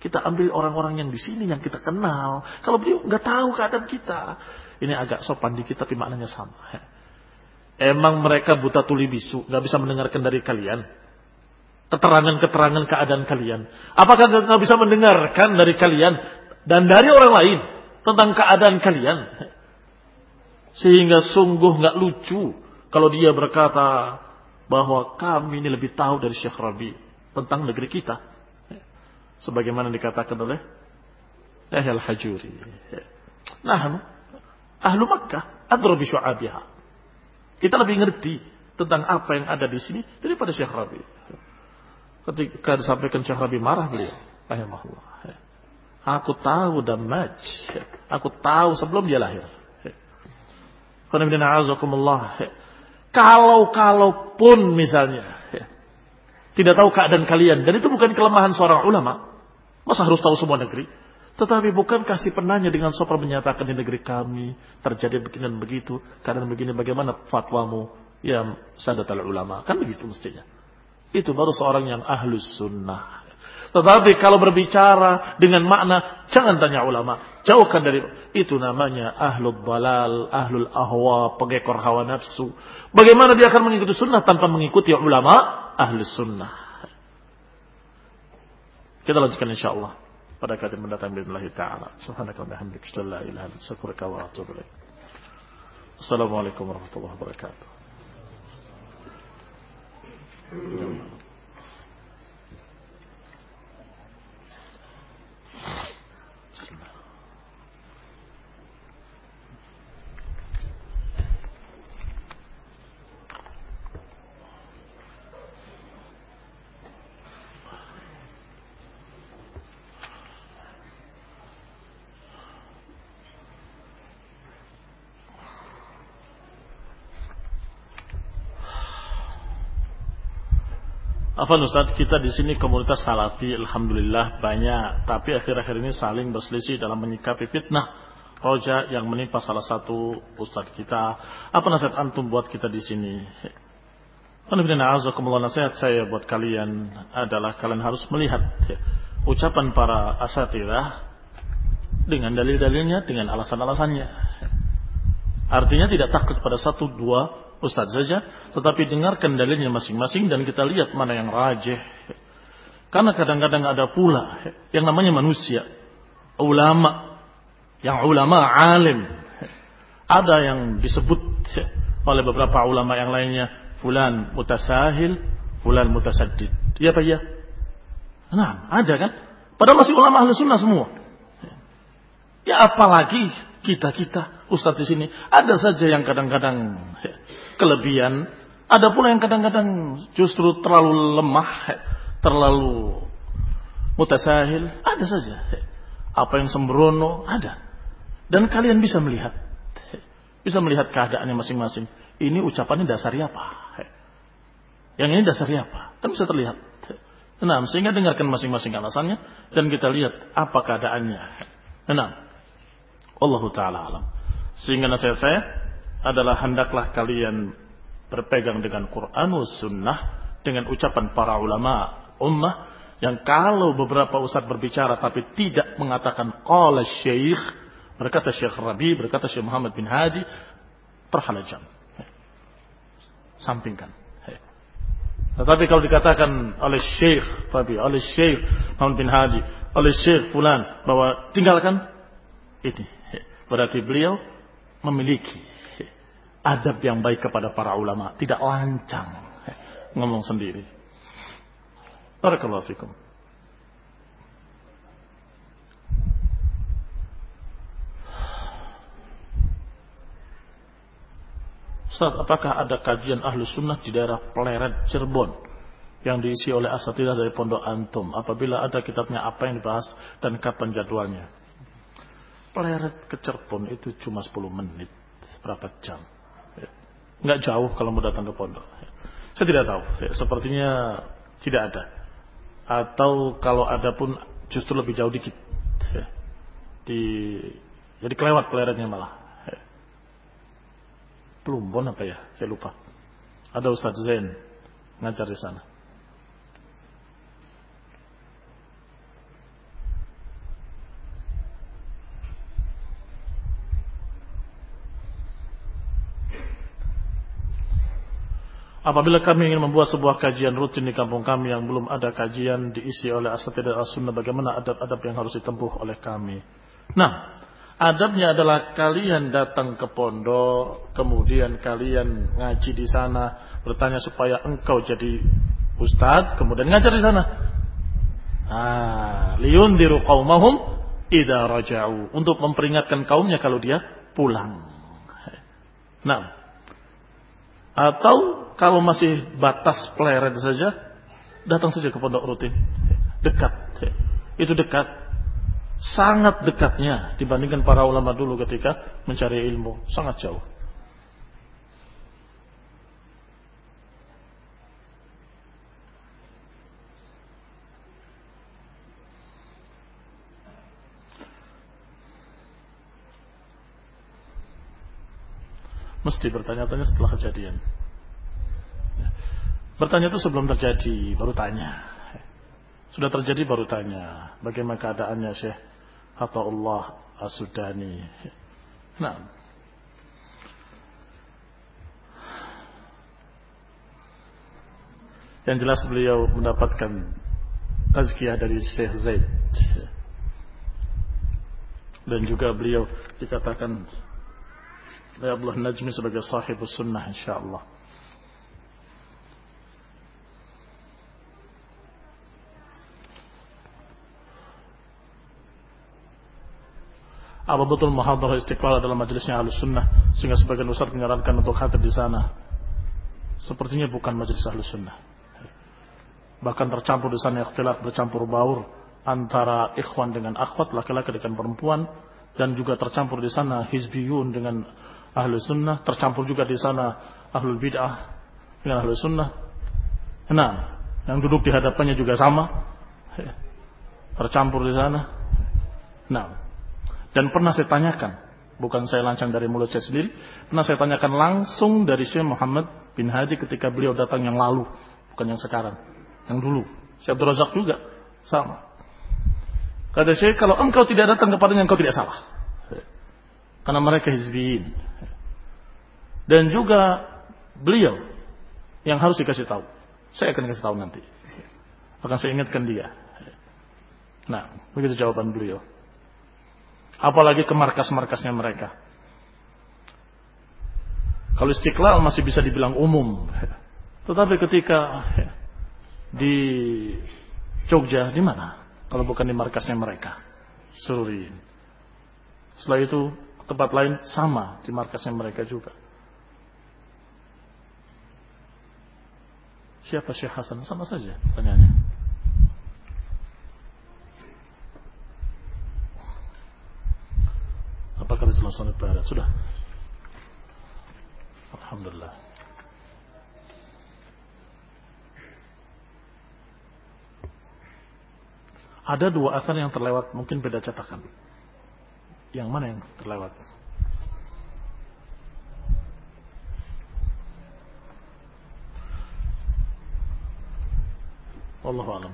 Kita ambil orang-orang yang di sini yang kita kenal. Kalau beliau nggak tahu keadaan kita, ini agak sopan dikit tapi maknanya sama. Emang mereka buta tuli bisu, nggak bisa mendengarkan dari kalian? Keterangan-keterangan keadaan kalian. Apakah nggak bisa mendengarkan dari kalian dan dari orang lain tentang keadaan kalian? Sehingga sungguh nggak lucu kalau dia berkata bahwa kami ini lebih tahu dari Syekh Rabi tentang negeri kita. Sebagaimana dikatakan oleh Yahya al-Hajuri. Nah, ahlu Makkah adra bi. Kita lebih ngerti tentang apa yang ada di sini daripada Syekh Rabi. Ketika disampaikan Syekh marah beliau. Rahimahullah. Aku tahu damaj. Aku tahu sebelum dia lahir. Kalau-kalau pun misalnya. Tidak tahu keadaan kalian. Dan itu bukan kelemahan seorang ulama. Masa harus tahu semua negeri? Tetapi bukan kasih penanya dengan sopan menyatakan di negeri kami terjadi begini dan begitu. Karena begini bagaimana fatwamu ya sadat ulama. Kan begitu mestinya. Itu baru seorang yang ahlus sunnah. Tetapi kalau berbicara dengan makna, jangan tanya ulama. Jauhkan dari itu namanya ahlul balal, ahlul ahwa, pengekor hawa nafsu. Bagaimana dia akan mengikuti sunnah tanpa mengikuti ulama ahlus sunnah. Kita lanjutkan insyaAllah pada kajian mendatang billahi ta'ala. Subhanakallahumma wa. Assalamualaikum warahmatullahi wabarakatuh. Freedom Apa Ustaz, kita di sini komunitas salafi alhamdulillah banyak, tapi akhir-akhir ini saling berselisih dalam menyikapi fitnah roja yang menimpa salah satu ustaz kita. Apa nasihat antum buat kita di sini? nasihat saya buat kalian adalah kalian harus melihat ucapan para asatirah dengan dalil-dalilnya, dengan alasan-alasannya. Artinya tidak takut pada satu dua Ustaz saja, tetapi dengarkan dalilnya masing-masing dan kita lihat mana yang rajih. Karena kadang-kadang ada pula yang namanya manusia, ulama, yang ulama alim. Ada yang disebut oleh beberapa ulama yang lainnya, fulan mutasahil, fulan mutasaddid. Iya apa ya? Nah, ada kan? Padahal masih ulama ahli sunnah semua. Ya apalagi kita-kita, Ustadz di sini. Ada saja yang kadang-kadang kelebihan. Ada pula yang kadang-kadang justru terlalu lemah, terlalu mutasahil. Ada saja. Apa yang sembrono, ada. Dan kalian bisa melihat. Bisa melihat keadaannya masing-masing. Ini ucapannya dasarnya apa? Yang ini dasarnya apa? Kan bisa terlihat. Nah, sehingga dengarkan masing-masing alasannya dan kita lihat apa keadaannya. Nah, Allah Ta'ala alam. Sehingga nasihat saya, adalah hendaklah kalian berpegang dengan Quran Sunnah dengan ucapan para ulama ummah yang kalau beberapa ustaz berbicara tapi tidak mengatakan qala syekh berkata Syekh Rabi berkata Syekh Muhammad bin Hadi terhalajam sampingkan. Tetapi kalau dikatakan oleh Syekh Rabi oleh Syekh Muhammad bin Hadi oleh Syekh Fulan bahwa tinggalkan ini. Berarti beliau memiliki adab yang baik kepada para ulama, tidak lancang ngomong sendiri. Barakallahu fikum. Ustaz, apakah ada kajian ahlu sunnah di daerah Pleret, Cirebon yang diisi oleh asatidah dari Pondok Antum? Apabila ada kitabnya apa yang dibahas dan kapan jadwalnya? Pleret ke Cirebon itu cuma 10 menit, berapa jam? Nggak jauh kalau mau datang ke pondok. Saya tidak tahu. Ya, sepertinya tidak ada. Atau kalau ada pun justru lebih jauh dikit. Ya. Di jadi kelewat peleretnya malah. Ya. Plumbon apa ya? Saya lupa. Ada Ustadz Zain ngajar di sana. Apabila kami ingin membuat sebuah kajian rutin di kampung kami yang belum ada kajian diisi oleh asatid dan as-sunnah, bagaimana adab-adab yang harus ditempuh oleh kami? Nah, adabnya adalah kalian datang ke pondok, kemudian kalian ngaji di sana, bertanya supaya engkau jadi ustadz, kemudian ngajar di sana. Ah, diru qaumahum idza raja'u, untuk memperingatkan kaumnya kalau dia pulang. Nah, atau kalau masih batas pleret saja, datang saja ke pondok rutin. Dekat. Itu dekat. Sangat dekatnya dibandingkan para ulama dulu ketika mencari ilmu. Sangat jauh. Mesti bertanya-tanya setelah kejadian. Bertanya itu sebelum terjadi, baru tanya. Sudah terjadi baru tanya, bagaimana keadaannya Syekh Allah As-Sudani. Nah. Yang jelas beliau mendapatkan tazkiyah dari Syekh Zaid. Dan juga beliau dikatakan oleh Abdullah Najmi sebagai sahibus sunnah insyaallah. Apa betul muhadarah istiqlal adalah majelisnya ahlus sunnah sehingga sebagian besar menyarankan untuk hadir di sana? Sepertinya bukan majelis ahlus sunnah. Bahkan tercampur di sana ikhtilaf bercampur baur antara ikhwan dengan akhwat laki-laki dengan perempuan dan juga tercampur di sana hizbiyun dengan ahlu sunnah tercampur juga di sana ahlul bid'ah dengan ahlu sunnah. Nah yang duduk di hadapannya juga sama. Tercampur di sana. Nah dan pernah saya tanyakan, bukan saya lancang dari mulut saya sendiri, pernah saya tanyakan langsung dari Syekh Muhammad bin Hadi ketika beliau datang yang lalu, bukan yang sekarang, yang dulu. Syekh Abdul Razak juga sama. Kata Syekh, kalau engkau tidak datang kepadanya engkau tidak salah. Karena mereka hizbiyin. Dan juga beliau yang harus dikasih tahu. Saya akan kasih tahu nanti. Akan saya ingatkan dia. Nah, begitu jawaban beliau apalagi ke markas-markasnya mereka. Kalau istiqlal masih bisa dibilang umum. Tetapi ketika di Jogja, di mana? Kalau bukan di markasnya mereka. Sururin. Setelah itu tempat lain sama di markasnya mereka juga. Siapa Syekh Hasan? Sama saja pertanyaannya. Apakah di Selatan Barat? Sudah. Alhamdulillah. Ada dua asal yang terlewat, mungkin beda cetakan. Yang mana yang terlewat? Allah alam.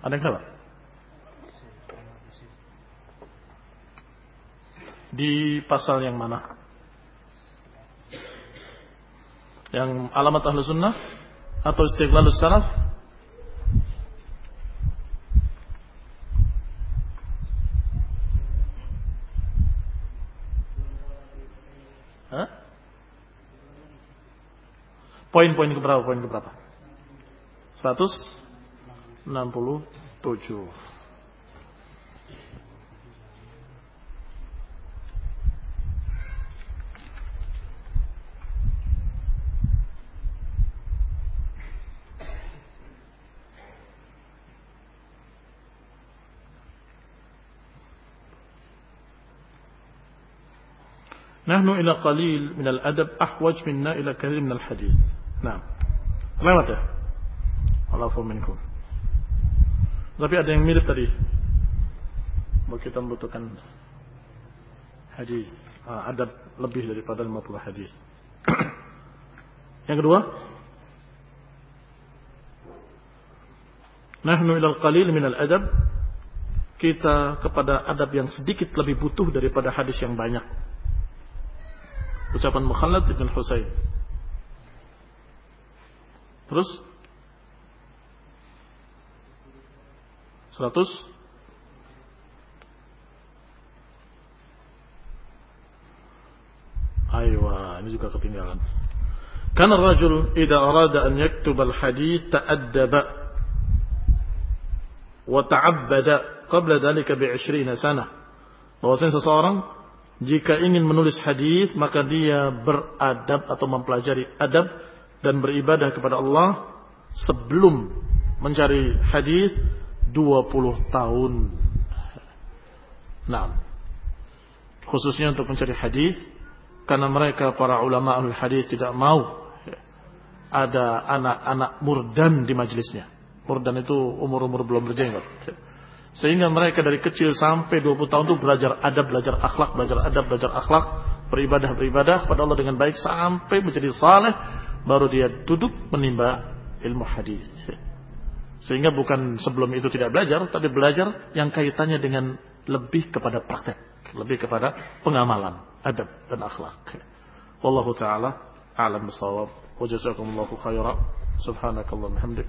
Ada yang lewat? Di pasal yang mana? Yang alamat ahlu sunnah atau istiqlalus salaf? Poin-poin keberapa? Poin keberapa? 167. Nahnu ila qalil min al-adab ahwaj minna ila kathir min al-hadis. Nah. Lewat ya? Walafu minkum. Tapi ada yang mirip tadi. Bahwa kita membutuhkan hadis. Ah, adab lebih daripada 50 hadis. yang kedua. Nahnu ila qalil min al-adab. Kita kepada adab yang sedikit lebih butuh daripada hadis yang banyak ucapan Mukhalad bin Husain. Terus 100 Aywa, ini juga ketinggalan. Karena rajul idza arada an yaktub al-hadith ta'addaba wa ta'abbada qabla dhalika bi 20 sana. Bahwasanya seseorang jika ingin menulis hadis maka dia beradab atau mempelajari adab dan beribadah kepada Allah sebelum mencari hadis 20 tahun. Nah, khususnya untuk mencari hadis karena mereka para ulama al hadis tidak mau ada anak-anak murdan di majelisnya. Murdan itu umur-umur belum berjenggot. Sehingga mereka dari kecil sampai 20 tahun itu belajar adab, belajar akhlak, belajar adab, belajar akhlak, beribadah, beribadah kepada Allah dengan baik sampai menjadi saleh, baru dia duduk menimba ilmu hadis. Sehingga bukan sebelum itu tidak belajar, tapi belajar yang kaitannya dengan lebih kepada praktek, lebih kepada pengamalan, adab dan akhlak. Wallahu taala a'lam bissawab. Wa jazakumullahu khairan. Subhanakallahumma hamdik.